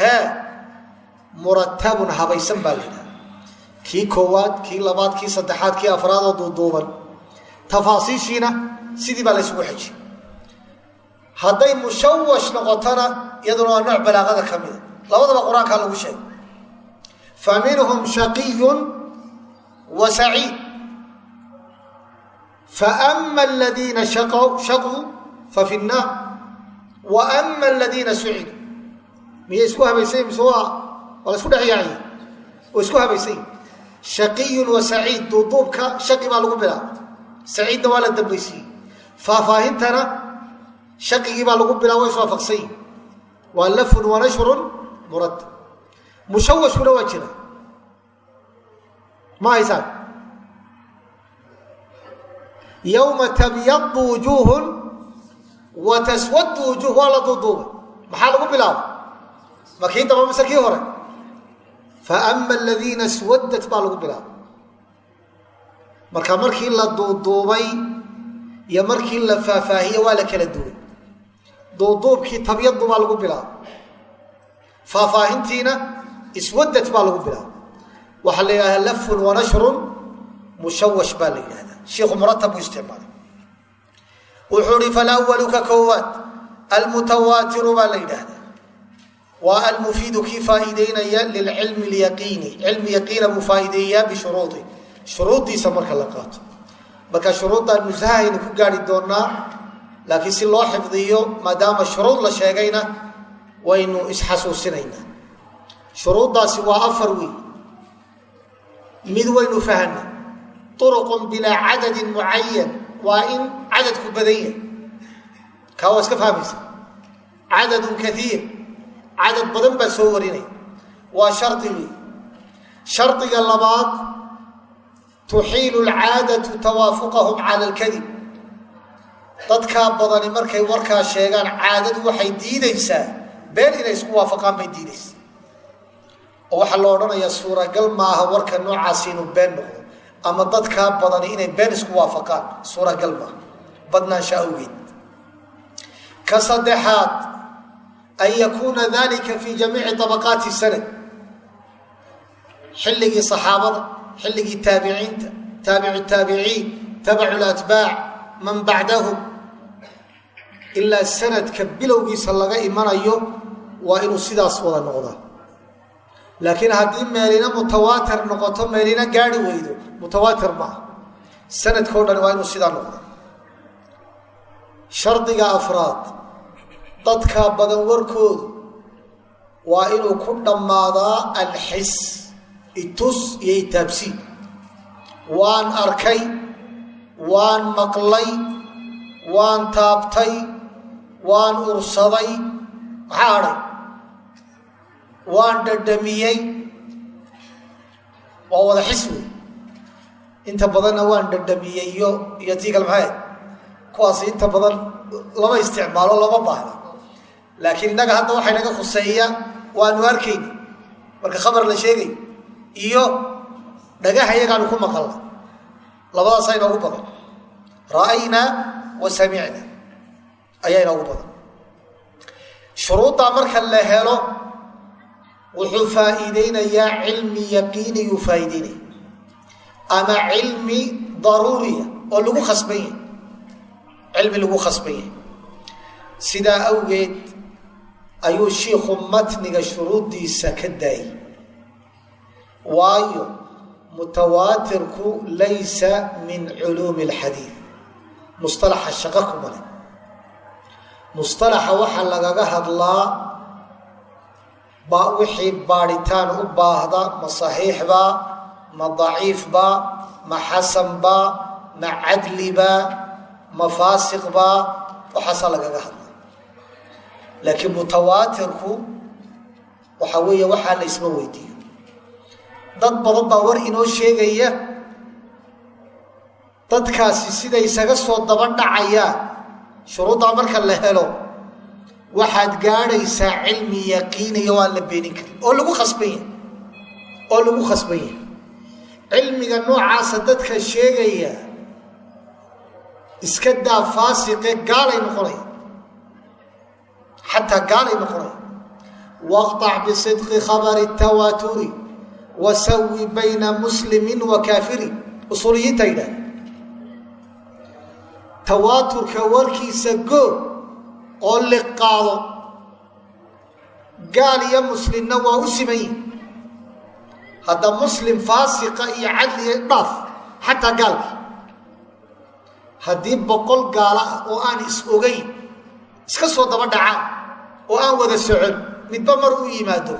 hee muratabun habaysan baa la yidhahda kii koowaad kii labaad kii saddexaad kii afraad oo duuduuban tafaasiishiina sidii baa la ysugu xejiy hadday mushawash noqotona iyaduna waa nooc balaaqada ka mida labadaba qur'aankaa lagu sheegay fa minhum shaqiyun wa saciid faama aladiina shaquu fa wa ama aladiina suciduu miyay isku habaysayin mise waa waa la isku dhexyaaciyey oo isku habaysayin shaqiyun wa saciid duuduubka shaqi baa lagu bilaaba saciidna waa la dambaysiiyey faahfaahintana shaqigii baa lagu bilaaba wa iswaafaqsanyi waa lafun wa nashrun murattab mushawashkuna waa jira. Ma haysaan? Yowma tabyadu wujuuhun wa taswadu wujuuh waa la duuduubay maxaa lagu bilaaba ma kii daba mise kii hore faama aladiina baa lagu bilaaba marka markii la duuduubay iyo markii la faahfaahiye waa la kala duway duuduubkii tabyadu baa lagu bilaaba faahfaahintiina iswadat baa lagu bilaaba waxaa la yidhahdaa lafun wa nashrun mushawash baa la yidhahdaa shiiku muratab buu isticmaalay wuxuu ihi falwalu ka koowaad almutawaatiru baa la yidhaahdaa. Waa almufiidu kii faa'iideynaya lilcilmi lyaqiini cilmi yaqiina buu faa'iideeyaa bishuruudi. Shuruuddiisa marka la qaato. Marka shuruuddan musahaynu ku gaari doonaa laakiin si loo xifdiyo maadaama shuruud la sheegayna waynu isxasuusinaynaa. Shuruuddaasi waa afar wey mid waynu uruqun bilaa cadadin mucayan cadadku badan yahay kaa iska fahmaysa cadadun kaiir cadad badan baa soo warinaya waa shardi wey shardiga labaad tuxiilu lcaadatu tawaafuqahum cala alkadib dadkaa badani markay warkaa sheegaan caadadu waxay diidaysaa been inay isku waafaqaan bay diidaysaa oo waxaa la odhanayaa suuragal maaha warka noocaasi inuu been noqdo ama dadkaa badani inay been isku waafaqaan suuragal maaha badnaansha awgeed. Ka saddexaad an yakuuna dalika fi jamiici طabaqaati sanad. Xilligii صaxaabada xilligii taabiciinta taabicu taabiciin tabacu latbaac man bacdahum. Ilaa sanadka bilowgiisa laga imanayo waa inuu sidaas wada noqdaa. Laakiin haddii meelina mutawaatir noqoto meelina gaari weydo mutawaatir maaha. Sanadkao dhan waa inuu sidaa noqda shardiga afraad dadkaa badan warkoodu waa inuu ku dhammaadaa alxis itus iyo itaabsiin waan arkay waan maqlay waan taabtay waan ursaday maxaa hadhay waan dhadhamiyey. Waa wada xis wey inta badanna waan dhadhamiyey iyo iyo tii kale maxay kuwaas inta badan lama isticmaalo lama baahna laakiin innaga hadda waxay naga khuseeya waanu arkayna marka khabar la sheegay iyo dhagaha iyagaanu ku maqalna. Labadaasa inoogu badan. Ra'aynaa wa samicna ayaa inoogu badan. Shuruuddaa marka la helo wuxuu faa'iideynayaa cilmi yaqiiniyuu faa'iideynaya ama cilmi daruuriya oo lagu khasban cilmi lagu khasban yahay sidaa awgeed ayuu shiikhu matniga shuruuddiisa ka daayay waayo mutawaatirku laysa min culuumi alxadiid mustalaxa shaqo kuma leh mustalaxa waxaa lagaga hadlaa ba wixii baadhitaan u baahda ma saxiixbaa ma daciifbaa ma xasanbaa ma cadlibaa ma faasiqbaa waxaasaa lagaga hadlaa laakiin mutawaatirku waxa weeye waxaa la isma weydiiyo. Dad badan baa war inoo sheegaya dadkaasi siday isaga soo daba dhacayaan shuruuddaa marka la helo waxaad gaadhaysaa cilmi yaqiiniya waan la beenin karin. Oo lagu khasban yahay. Oo lagu khasban yahay. Cilmiga noocaasa dadka sheegaya iska daa faasiqe gaalay noqonaya xataa gaalay noqonaya waqطac bisidqi khabari tawaaturi wasawi bayna muslimi wa kaafiri. Usuuliyiinta yidhah tawaaturka warkiisa goog oo liqaado gaal iyo muslimna waa u siman yihiin hadda muslim faasiqa iyo cadliga dhaaf xataa gaalka haddii boqol gaalo ah oo aan is ogayn iska soo daba dhacaan oo aan wada socon midba mar uu yimaado.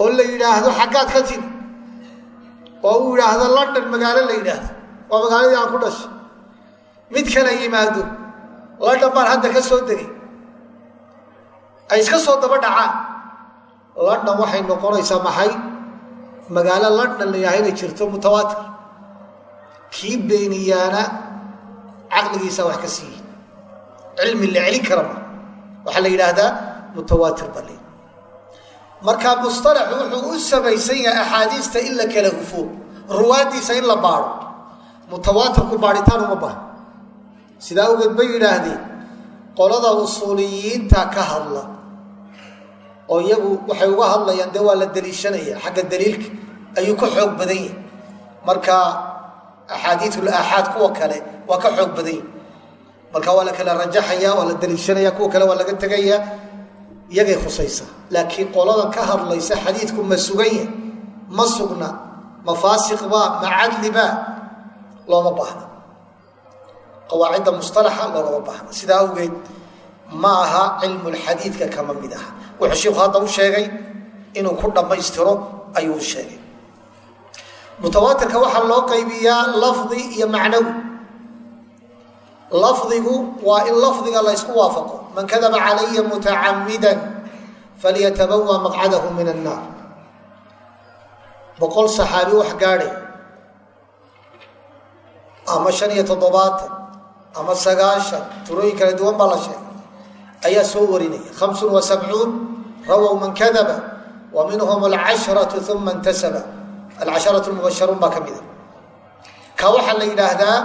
Oo la yidhaahdo xaggaad ka timi. Oo uu yidhaahdo london magaalo la yidhaahdo. Waa magaaladii aan ku dhashay. Mid kale yimaado. London baan hadda ka soo degay. Ay iska soo daba dhacaan. London waxay noqonaysaa maxay? Magaalo london la yidhahdo inay jirto mutawaatir kii beeniyaana caqligiisa wax ka siiye cilmi la celin kara ma waxaa la yidhaahdaa mutawaatir bali marka musطalaxu wuxuu u samaysan yahay axaadiista in la kala hufo ruwaadiisa in la baado mutawaatirku baadhitaan uma baahan sidaa awgeed bay yidhaahdeen qolada usuuliyiinta ka hadla. Oo iyagu waxay uga hadlayaan dee waa la daliishanaya xagga daliilka ayuu ka xoog badan yahay. Marka axaadiiul aaxaad kuwa kale waa ka xoog badan yahi marka waa la kala rajaxaya waa la daliishanaya kuwa kale waa laga tegaya iyagay khusaysaa laakiin qoladan ka hadlaysa xadiidku ma sugan yahy ma sugna ma faasiqba ma cadliba looma baahna qawaacidda musalaxa loogama baahna sidaa awgeed ma aha cilmulxadiidka kama mid aha wuxuu shiiku hadda u sheegay inuu ku dhammaystiro ayuu sheegay mutawaatirka waxaa loo qaybiyaa lafdi iyo macnawi. Lafdigu waa in lafdiga la ysku waafaqo. Man kadaba calaya mutacamida falyatabawa maqcadahu min annaar. Boqol saxaabi wax gaadhay ama shan iyo toddobaatan ama sagaashan turooyin kala duwan baa la sheegay. Ayaa soo warinaya. Hamsun wa sabcuun rawow man kadaba wa minhum alcashratu uma intasaba alcasharatu lmubasharuun baa ka mida ka waxaa la yidhaahdaa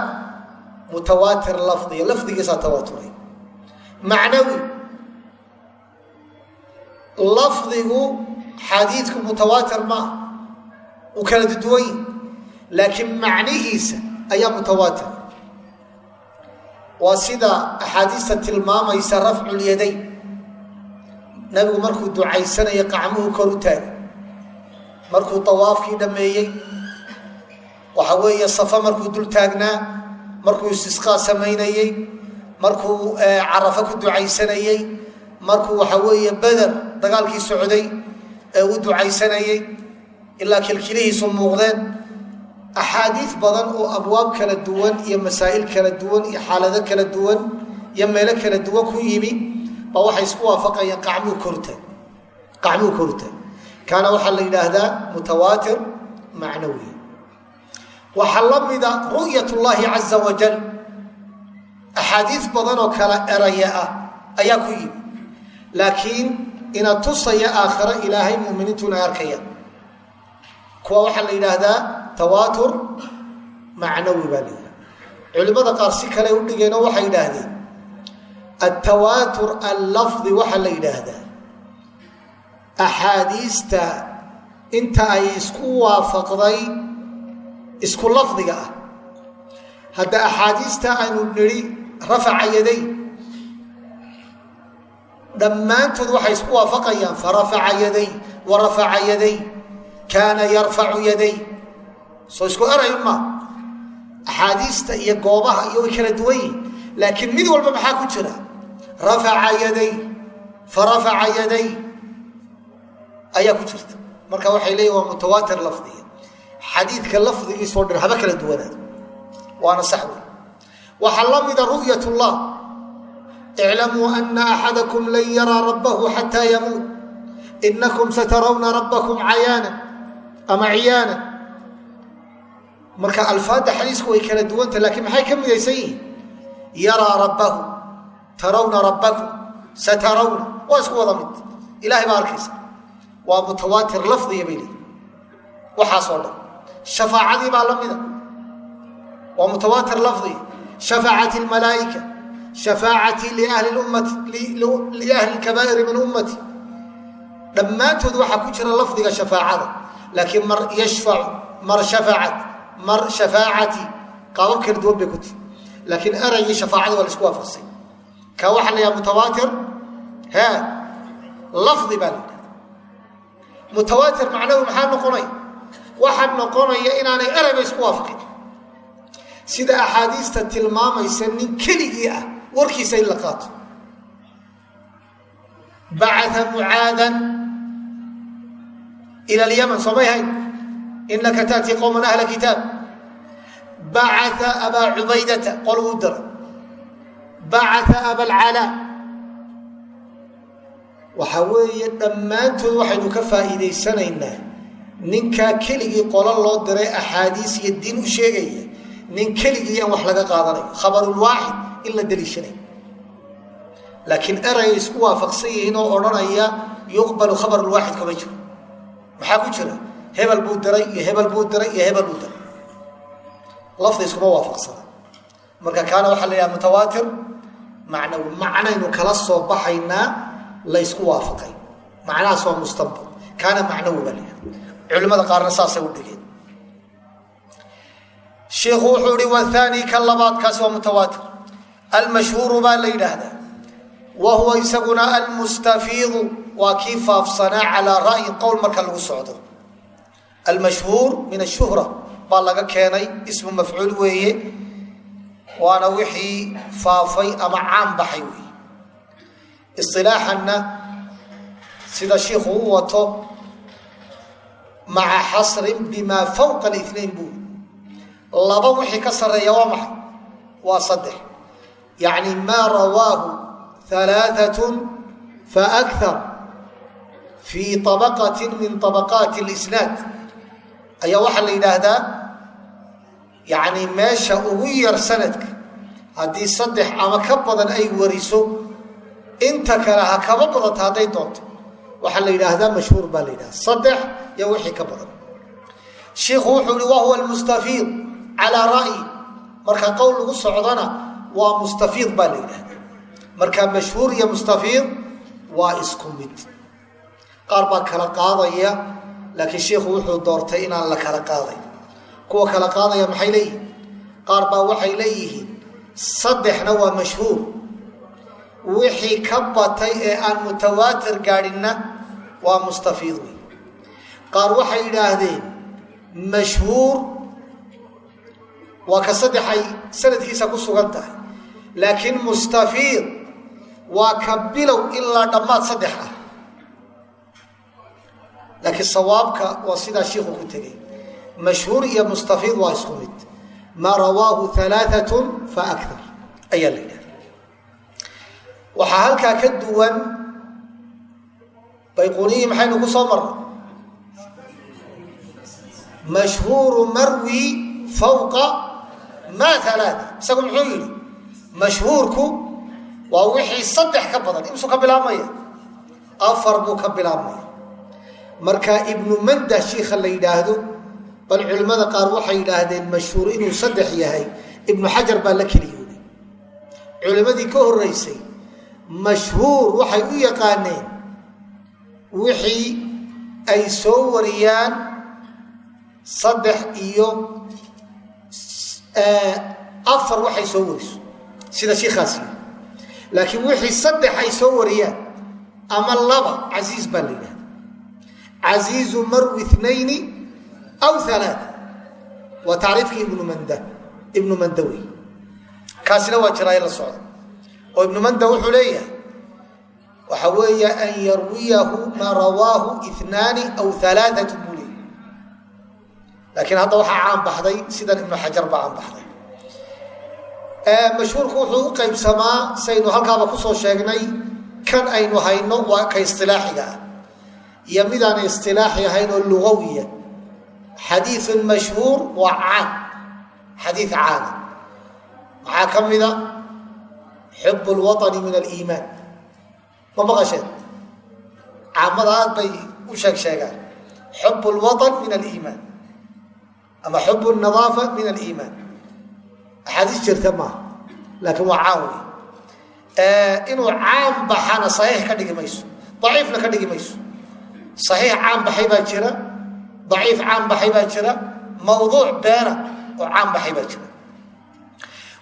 mutawaatir lafdiga lafdigiisaa tawaaturay macnawi lafdigu xadiidku mutawaatir maaha uu kala duduwan yahi laakiin macnihiisa ayaa mutawaatir waa sida axaadiista tilmaamaysa rafculyadayn nabigu markuu ducaysanaya qacmuhu kor u taagay markuu awaafkii dhammeeyey waxa weeye safa markuu dul taagnaa markuu istisqaa samaynayey markuu carafa ku ducaysanayey markuu waxa weeye beder dagaalkii socday ee u ducaysanayey ilaa kilkilihiisu muuqdeen. Axaadiid badan oo abwaab kala duwan iyo masaa'il kala duwan iyo xaalado kala duwan iyo meelo kala duwan ku yimi baa waxay isku waafaqayaan qacmuhu korutaag qacmuhu korutaag kaana waxaa la yidhaahdaa mutawaatir macnawi. Waxaa la mida ru'yat llaahi caza wajal axaadiid badan oo kala eraya ah ayaa ku yimi laakiin ina tusaya aakhiro ilaahay muminiintuna arkayaan. Kuwa waxaa la yidhaahdaa tawaatur macnawi baa la yidhahda culimmada qaar si kale u dhigeenoo waxay yidhaahdeen altawaatur allafdi waxaa la yidhaahdaa axaadiista inta ay isku waafaqday isku lafdiga ah. Hadda axaadiista aynu nidhi rafaca yaday. Dhammaantood waxay isku waafaqayaan farafaca yaday wa rafaca yaday kaana yarfacu yaday. Soo isku erayn ma axaadiista iyo goobaha iyo way kala duwan yihiin laakiin mid walba maxaa ku jira? Rafaca yaday farafaca yaday ayaa ku jirta. Marka waxay leeyihiin waa mutawaatir lafdiga xadiidka lafdigiisoo dhan haba kala duwanaado waana sax wey waxaa la mida ru'yat llah iclamuu ana axadakum lan yaraa rabbahu xataa yamuut. Inakum satarawna rabbakum cayaana ama ciyaana. Marka alfaadda xadiisku way kala duwanta lakiin maxay ka midaysan yihiin yaraa rabbahu. Tarawna rabbakum. Satarawna. Waa isku waa mutawaatir lafdiga bay leeyihiin waxaasoo dhan shafaacadii baa la waa mutawaatir lafdiga shafaacati lmalaa'ika shafaacatii liahli lkabaa'iri min ummati. Dhammaantood waxaa ku jira lafdiga shafaacada. Laakiin mar yashfacu mar shafacat mar shafaacati qaabab kala duwan bay ku tihi laakiin eraygii shafaacada waa la isku waafaqsay. Ka waxaa la yidhaha mutawaatir he lafdi baa la yidhahda mutawaatir macnahu maxaa noqonaya waxaa noqonaya inaanay erayba isku waafaqin. Sida axaadiista tilmaamaysa nin keligii ah warkiisa in la qaato. Bacaa mucaadan ila lyaman soomay hayn inaka taأtii qowman ahla kitaab. Bacaa abaa cubaydata qol uu dira bacaa abalcalaa waxaa weeye dhammaantood waxaynu ka faa'iidaysanaynaa. Ninkaa keligii qolo loo diray axaadiis iyo diin u sheegaya nin keligii aan wax laga qaadanayo khabarulwaaxid in la deliishanayo laakiin erayay isku waafaqsan yihiin oo odhanaya yuqbalu khabarulwaaxid kama jiro. Maxaa ku jira? Hebel buu diray iyo hebel buu diray iyo hebel buu diray. Lafda iskuma waafaqsana. Marka kaana waxaa la yidhaha mutawaatir macnawi macnaynu kala soo baxaynaa la ysku waafaqay. Macnahaas waa mustanbad kaana macnawi baa la yidhaha culimmada qaarna saasay u dhigeen. Shiikhu wuxuu ihi wathani ka labaad kaasi waa mutawaatir. Almashhuuru baa la yidhaahdaa. Wa huwa isaguna almustafiidu. Waa kii faafsanaa calaa ra'yin qowl marka lagu socdo. Almashhuur min ashuhra baa laga keenay ismu mafcuul weeye waana wixii faafay ama caan baxay weeye isilaaxanna sida shiikhu u wato maca xasrin bimaa fawqa الاثnain buu laba wixii ka sareeya waa maxay waa saddex yaعni maa rawaahu ثalaaثaة faأkثar fii طabaqaة min طabaqaati الإsnaad ayaa waxaa la yidhaahdaa yaعni meesha ugu yar sanadka haddii saddex ama ka badan ay wariso inta kale ha kaba badanta hadday doonto. Waxaa la yidhaahdaa mashhuur baa la yidhahda saddex iyo wixii ka badan. Shiikhu wuxuu ihi wa huwa almustafiid calaa ra'yi. Marka qowl lagu socdona waa mustafiid baa la yidhahda marka mashhuur iyo mustafiid waa isku mid. Qaar baa kala qaadaya laakiin shiikhu wuxuu doortay inaan la kala qaaday. Kuwa kala qaadaya maxay leeyihiin? Qaar baa waxay leeyihiin saddexna waa mashhuur wixii ka batay ee aan mutawaatir gaadhinna waa mustafiid wey qaar waxay yidhaahdeen mashhuur waa ka saddex ay sanadkiisa ku sugan tahay laakiin mustafiid waa ka bilow ilaa dhammaad saddex ah. Laakiin sawaabka waa sidaa shiiku ku tegey. Mashhuur iyo mustafiid waa isku mid. Maa rawaahu alaaat fa akar ayaa la yidhahda waxaa halkaa ka duwan bayquniyi maxaynu ku soo marray mashhuuru marwi fawqa maa alaaa isagu muxuu yidhi mashhuurku waa wixii saddex ka badan. Imsuu ka bilaabmaya. Afar buu ka bilaabmaya. Marka ibnu mandah shiikha la yidhaahdo bal culimmada qaar waxay yidhaahdeen mashhuur inuu saddex yahay. Ibnu xajar baa la keliyooday culimmadii ka horeysay mashhuur waxay u yaqaaneen wixii ay soo wariyaan saddex iyo afar waxay soo wariso sida shiikaasi laakiin wixii saddex ay soo wariyaan ama laba casiiz baa la yidhahda casiizu marwi inayni aw alaa waa tacriifkii ibnu manda ibnu manda wey kaasina waa jiraa in la socda oo ibnu manda wuxuu leeyahay waxa weeye an yarwiyahu maa rawaahu inaani aw alaaatu buu leeyahy laakiin hadda waxaa caan baxday sidan ibnu xajar baa caan baxday. Mashhuurku wuxuu u qaybsamaa saynu halkaaba ku soo sheegnay kan aynu hayno waa ka isilaaxiga ah. Iyo midaan isilaaxi ahayn oo lugawiya. Xadiiun mashhuur waa caan xadii caana maxaa ka xib lwaطni min aliimaan. Ma maqasheen caamada aad bay u sheeg sheegaan. Xib lwaطn min aliimaan. Ama xib nadaafa min aliimaan. Axaadiis jirta maaha laakiin waa caan wey inuu caan baxana saxiix ka dhigi mayso daciifna ka dhigi mayso. Saxiix caan baxay baa jira daciif caan baxay baa jira mawduuc beena oo caan baxay baa jira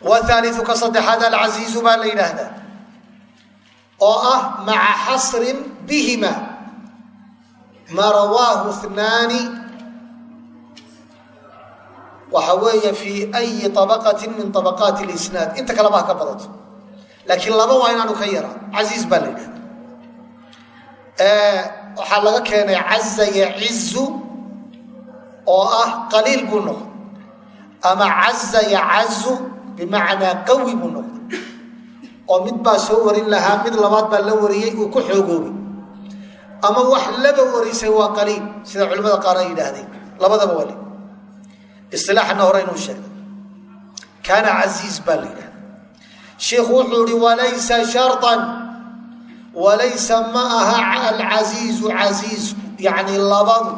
whaaliu ka saddexaad alcasiizu baa la yidhaahdaa oo ah maca xasrin bihima maa rawaahu inaani waxa weeye fii ayi abaqati min abaqaati lisnaad inta kaleba ha ka badato laakiin laba waa inaanu ka yaraa casiiz baa la yidhahda waxaa laga keenay caza yacizu oo ah qaliil buu noqday ama caza yacazu bimacnaa qawi buu noqday oo mid baa soo warin lahaa mid labaad baa la wariyey uu ku xoogoobay ama wax laba warisay waa qaliil sida culimmada qaar ay yidhaahdeen labadaba wali isilaaxana hore inuu sheegay kaana casiiz baa la yidhahda shiikhu wuxuu ihi walaysa sharطan walaysa ma aha alcasiizu casiizku yacni labadu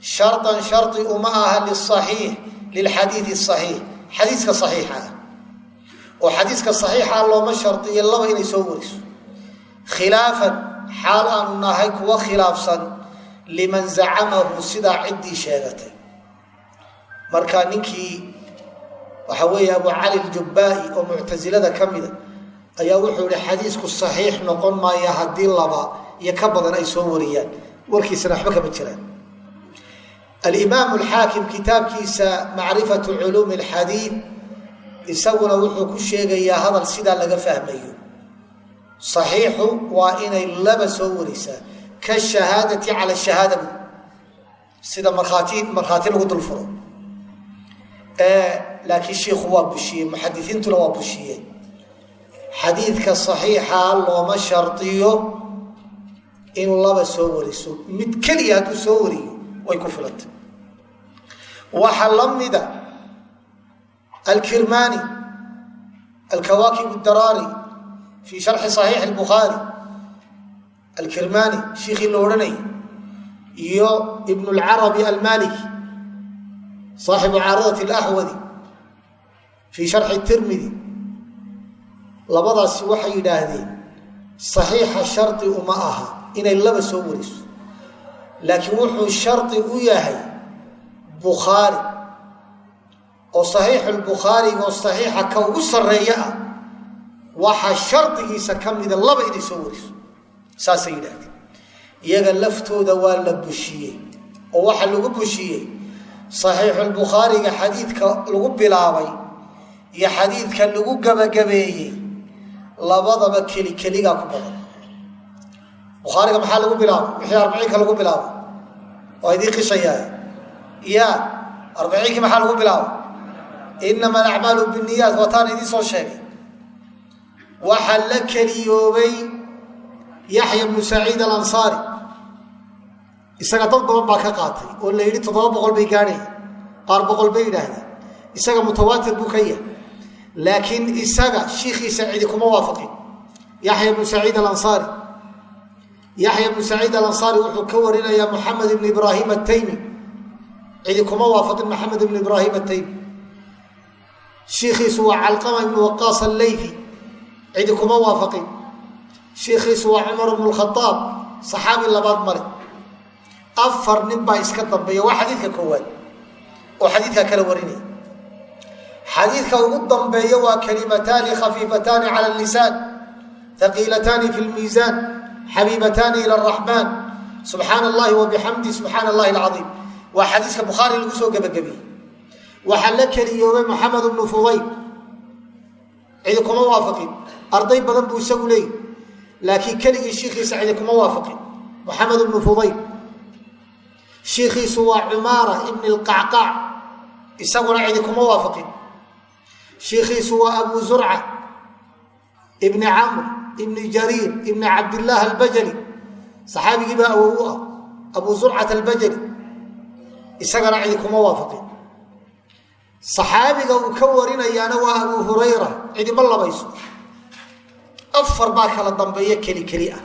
sharطan shardi uma aha liصaxiix lilxadiidi صaxiix xadiiska صaxiixa ah. Oo xadiiska صaxiixa looma shardiyo laba inay soo wariso. Khilaafan xaal aanu nahay kuwa khilaafsan liman zacamahu sidaa ciddii sheegatay. Marka ninkii waxaa weeye abu cali ljubbaai oo muctasilada ka mida ayaa wuxuu ihi xadiisku saxiix noqon maaya haddii laba iyo ka badan ay soo wariyaan. Warkiisana waxba kama jiraan alimaam alxaakim kitaabkiisa macrifatu culuumi alxadiid isaguna wuxuu ku sheegayaa hadal sidaa laga fahmayo. Saxiixu waa inay laba soo warisaa ka shahaadati cala shahaada. Bu sida markhaati markhaati lagu dul furo laakiin shiikhu waa bushiyey muxadisiintuna waa bushiyeen xadiidka saxiixa looma shardiyo in laba soo wariso. Mid keliya hadduu soo wariyo way ku filantay waxaa la mida alkirmani alkawaakib daraari fii sharxi صaxiix اbukhaari alkirmani shiikhii la odhanayay iyo ibn اlcarabi almaliki saaxibu caaradat اlaxwadi fii sharxi tirmidi labadaasi waxay yidhaahdeen صaxiixa shardi uma aha inay laba soo wariso laakiin wuxuu shardi u yahay bukhaari oo oo صaxiixa ka ugu sarreeya ah waxaa shardigiisa ka mida laba inay soo wariso. Saasay yidhahdeen iyaga laftooda waa la bushiyey. Oo waxaa lagu bushiyey saxiixulbukhaariga xadiidka lagu bilaabay iyo xadiidka lagu gabagabeeyey labadaba keli keligaa ku badan. Bukhaariga maxaa lagu bilaabay? Wixii arbaciinka lagu bilaabay. Waa idiin qishayaa ya arbaciinkii maxaa lagu bilaabay? Inama alacmaalu biniyaat waataan idiin soo sheegay. Waxaa la keliyoobay yaxya bnu saciid alansaari. Isaga dad badan baa ka qaatay oo la yidhi toddoba boqol bay gaadhaya qaar boqol bay yidhaahdeen. Isaga mutawaatir buu ka yahay laakiin isaga shiikhiisa cidi kuma waafaqin. Yaxya bnu saciid alansaari. Yaxya bnu saciid alansaari wuxuu ka warinayaa moxamed ibnu ibraahim ataymi cidi kuma waafaqin maxamed ibnu ibraahim ataymi shiikhiisu waa calqama ibnu waqaas alleyfi cidi kuma waafaqin. Shiikhiisu waa cumar bnu lkhaaab saxaabi labaad male afar nin baa iska dambeeya. Waa xadiidka koowaad oo xadiidka kala warinaya xadiidka ugu dambeeya waa kalimataani khafiifataani cala lisaan haqiilataani fi lmiisaan xabiibataani ila araxmaan subxaana allahi wabixamdi subxaana allahi alcaiim waa xadiiska bukhaari lagu soo gebagabiyey waxaa la keliyoobay maxamed bnu fudayl cidi kuma waafaqin. Arday badan buu isagu leeyi laakiin keligii shiikhiisa cidi kuma waafaqin. Moxamed ibnu fudayl shiikhiisu waa cumaara ibni lqacqaac isaguna cidi kuma waafaqin. Shiikhiisu waa abu zurca ibni camr ibni jariir ibni cabdillaah albajali. Saxaabigii baa awow ah. Abu zurcat albajali isagana cidi kuma waafaqin. Saxaabiga uu ka warinayaana waa abu hurayra cidima labayso. Afar baa kala dambeeya keli keli ah.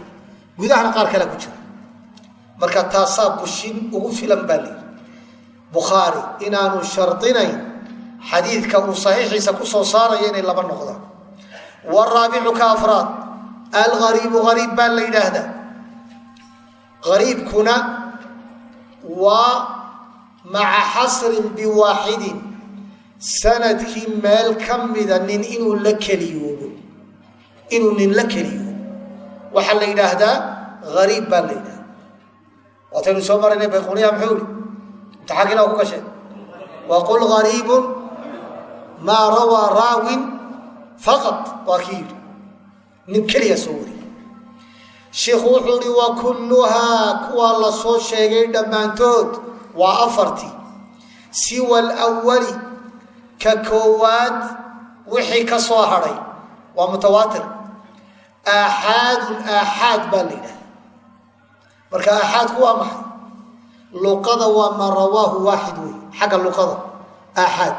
Gudahana qaar kalea ku jira. Marka taasaa bushin ugu filan baa layidhi bukhaari inaanu shardinayn xadiidka uu saxiixiisa ku soo saarayo inay laba noqdaan. Waraabicu ka afraad algariibu gariib baa la yidhaahdaa. Gariibkuna waa maca xasrin biwaaxidin. Sanadkii meel ka mida nin inuu la keliyoobo. Inuu nin la keliyoobo. Waxaa la yidhaahdaa gariib baa la yidhahda waataynu soo maraynay bayquniya muxuu ihi imtixaankiina ku gasheen waqul gariibun maa rawaa raawin faqad waa kii yidhi. Nin keliya soo wariyey. Shiikhu wuxuu hi wa kulluhaa kuwaa la soo sheegay dhammaantood waa afartii siwa alwali ka koowaad wixii ka soo hadhay waa mutawaatir. Aaxaadun aaxaad baa la yidhahda marka aaxaadku waa maxay? Luqada waa maa rawaahu waaxid wey xagga luqada. Aaxaad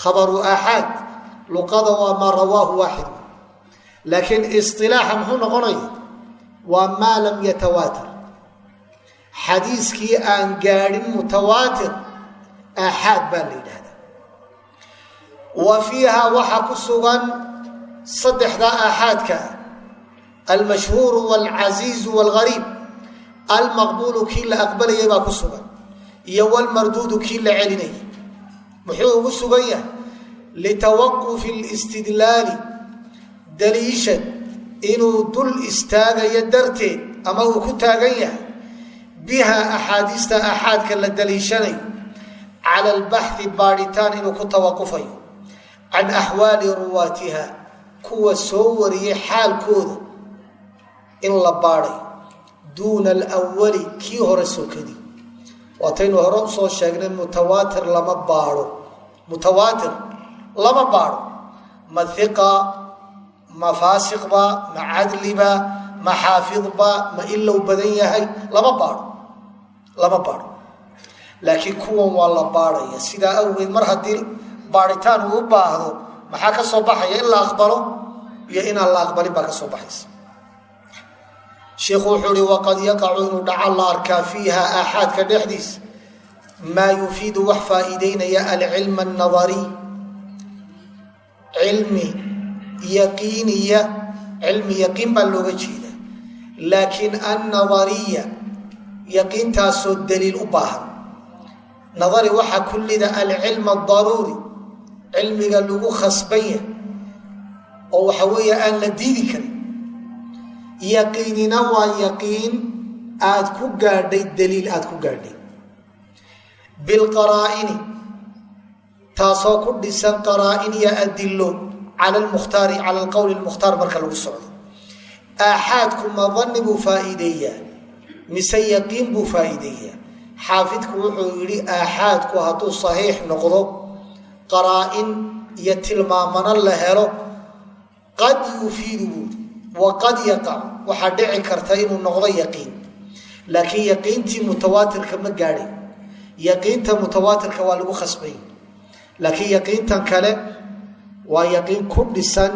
khabaru aaxaad luqada waa maa rawaahu waaxid wey laakiin isilaaxa muxuu noqonaya waa maa lam yatawaatir xadiiskii aan gaadhin mutawaatir aaxaad baa la yidhahdaa wa fiiha waxaa ku sugan saddexdaa aaxaadka ah almashhuuru waalcasiizu waalgariib almaqbuulu kii la aqbalayay baa ku sugan iyo wlmarduudu kii la celinayay. Muxuu ugu sugan yahay? Litawaqufi listidlaali daliishad inuu dul istaagayo darteed ama uu ku taagan yahay biha axaadiista axaadka la daliishanayo cala albaxi baadhitaan inuu ku tawaqufayo can axwaali ruwaatiha kuwa soo wariyay xaalkooda in la baadhay duuna alwali kii hore sokadi waataynu hore u soo sheegnay mutawaatir lama baadho mutawaatir lama baadho ma iqa ma faasiqba ma cadliba ma xaafidba ma ilow badan yahay lama baadho lama baadho laakiin kuwan waa la baadhaya sidaa awgeed mar haddii baadhitaan uu u baahdo maxaa ka soo baxaya in la aqbalo iyo inaan la aqbalin baa ka soo baxaysa. Sheikhu wuxuu hi waqad yaqacu inuu dhaca la arkaa fiiha aaxaadka dhexdiis. Maa yufiidu wax faa'iideynaya alcilma anadariy cilmi yaqiiniya cilmi yaqiin baa looga jeeda laakiin annadariya yaqiintaasoo daliil u baahan. Nadari waxaa kullida alcilm adaruuri cilmiga lagu khasbanya oo waxa weeye aan la diidi karin. Yaqiinina waa yaqiin aad ku gaadhay daliil aad ku gaadhay. Bilqaraa'ini taasoo ku dhisan qaraa'in iyo adilo cala lmukhtaari cala alqowli lmukhtaar marka lagu socdo. Aaxaadku madani buu faa'iideeyaa mise yaqiin buu faa'iideeyaa. Xaafidku wuxuu yidhi aaxaadku hadduu saxiix noqdo qaraa'in iyo tilmaamano la helo. Qad yufiidu buuri waqad yaqac waxaa dhici karta inuu noqdo yaqiin. Laakiin yaqiintii mutawaatirka ma gaadhay yaqiinta mutawaatirka waa lagu khasbay. Laakiin yaqiintan kale waa yaqiin ku dhisan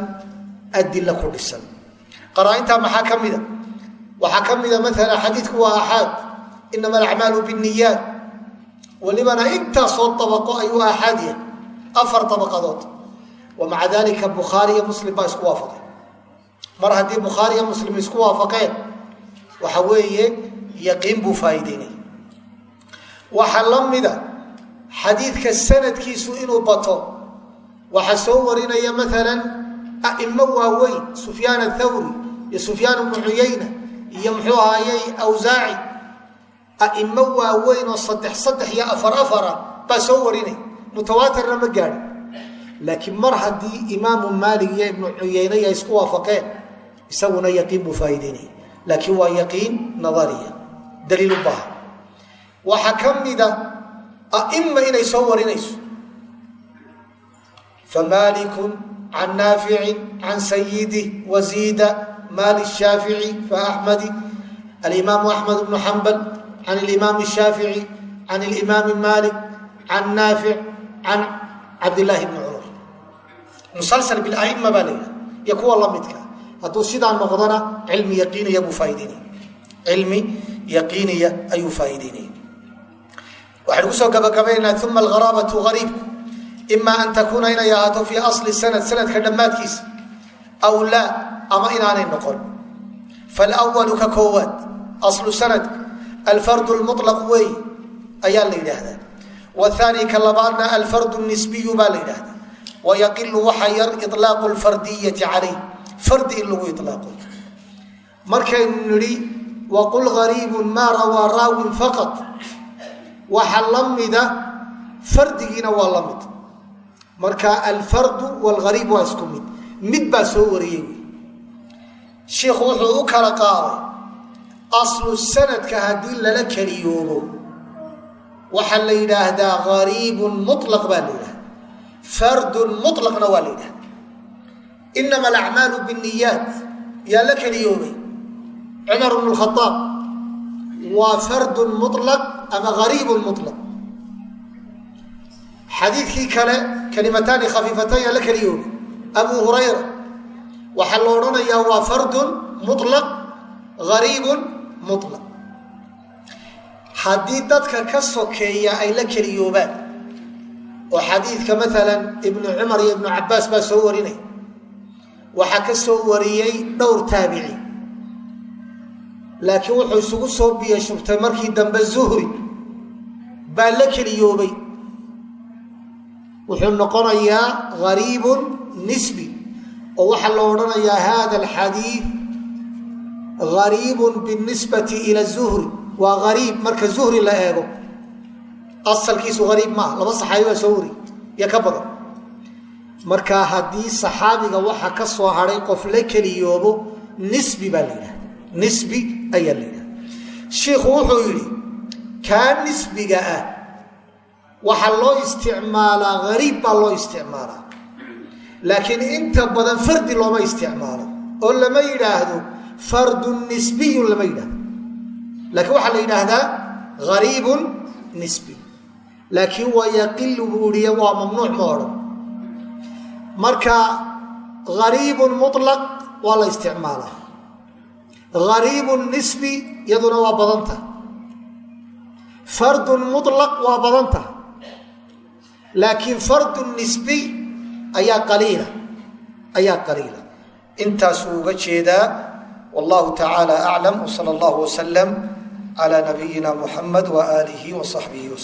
adila ku dhisan. Qaraaintaa maxaa ka mida waxaa ka mida maala xadiidku waa axaad. Inama alacmaalu biniyaat welibana intaasoo abaqo ayuu axaad yahay. Afar abaqadood wa maca dalika bukhaari iyo muslim baa isku waafaqay mar haddii bukhaari iyo muslim isku waafaqeen waxa weeye yaqiin buu faa'iideynaya waxaa la mida xadiidka sanadkiisu inuu bato waxaa soo warinaya maalan a'imo waaweyn sufyaan athawri iyo sufyaan ibnu cuyayna iyo muxuu ahaayey awsaaci a'imo waaweyn oo saddex saddex iyo afar afara baa soo warinaya mutawaatirna ma gaadhin laakiin mar haddii imaamu maalig iyo ibnu cuyayne ay isku waafaqeen isaguna yaqiin buu faa'iideynaya laakiin waa yaqiin nadariya daliil u baaha waxaa ka mida a'ima inay soo warinayso famaalikun can naaficin can sayidi waziida maali shaafici faaxmadi alimaamu axmed bnu xambal can alimaami shaafici can alimaami maalik can naafic can cabdillaahi bni cumar musalsal bilaima baa yidhaha iyo kuwa la midka. Hadduu sidaa noqdona cilmi yaqiiniya buu faaideynaya cilmi yaqiiniya ayuu faa'iideynaya waxaynu ku soo gabagabaynaa uma algharaabatu gariibku ima an takuuna inay ahaato fii asli sanad sanadka dhammaadkiisa aw laa ama inaanay noqon. Falwalu ka koowaad aslu sanadka alfardu lmulaq wey ayaa la yidhaahdaa. Wathani ka labaadna alfardu nisbiyu baa la yidhaahdaa. Wayaqilu waxa yar ilaaqu lfardiyati calayh fardi in lagu ilaaqo markaynu nidhi waqul gariibun maa rawaa raawin faqad waxa la mida fardigiina waa la mid. Marka alfardu waalgariib waa isku mid. Mid baa soo wariyey shiikhu wuxuu u kala qaaday aslu sanadka haddii lala keliyoobo waxaa la yidhaahdaa gariibun mulaq baa la yidhahda fardun mulaqna waa la yidhahda inama alacmaalu binniyaat. Yaa la keliyoobay? Cumar bnu khaaab waa fardun mulaq ama gariibun mulaq xadiidkii kale kalimataani khafiifatayn yaa la keliyoobay? Abu hurayra waxaa la odhanayaa waa fardun mulaq gariibun mulaq haddii dadka ka sokeeya ay la keliyoobaan oo xadiidka maalan ibnu cumar iyo ibnu cabbaas baa soo warinay waxaa ka soo wariyey dhowr taabici. Laakiin wuxuu isugu soo biyo shubtay markii dambe zuhri baa la keliyoobay. Wuxuu noqonayaa gariibun nisbi oo waxaa la odhanayaa hada alxadiid gariibun binisbati ila zuhri. Waa gariib marka zuhri la eego asalkiisu gariib maaha laba saxaabi baa soo wariy iyo ka badan. Marka haddii saxaabiga waxa ka soo hadhay qof la keliyoobo nisbi baa la yidhahda nisbi ayaa la yidhahda shiikhu wuxuu yidhi kaa nisbiga ah waxaa loo isticmaalaa gariib baa loo isticmaalaa laakiin inta badan fardi looma isticmaalo oo lama yidhaahdo fardun nisbiyun lama yidhahdo laakiin waxaa la yidhaahdaa gariibun nisbi. Laakiin waa yaqilu buu ihiy waa mamnuuc ma odhan marka gariibun mulaq waa la isticmaalaa gariibun nisbi iyaduna waa badanta. Fardun mulaq waa badanta. Laakiin fardun nisbiy ayaa qaliila ayaa qaliila. Intaasuu uga jeedaa wallahu tacaala aclam wsala allahu wasalam cala nabiyina muxamed waaalihi wa saxbihi waslm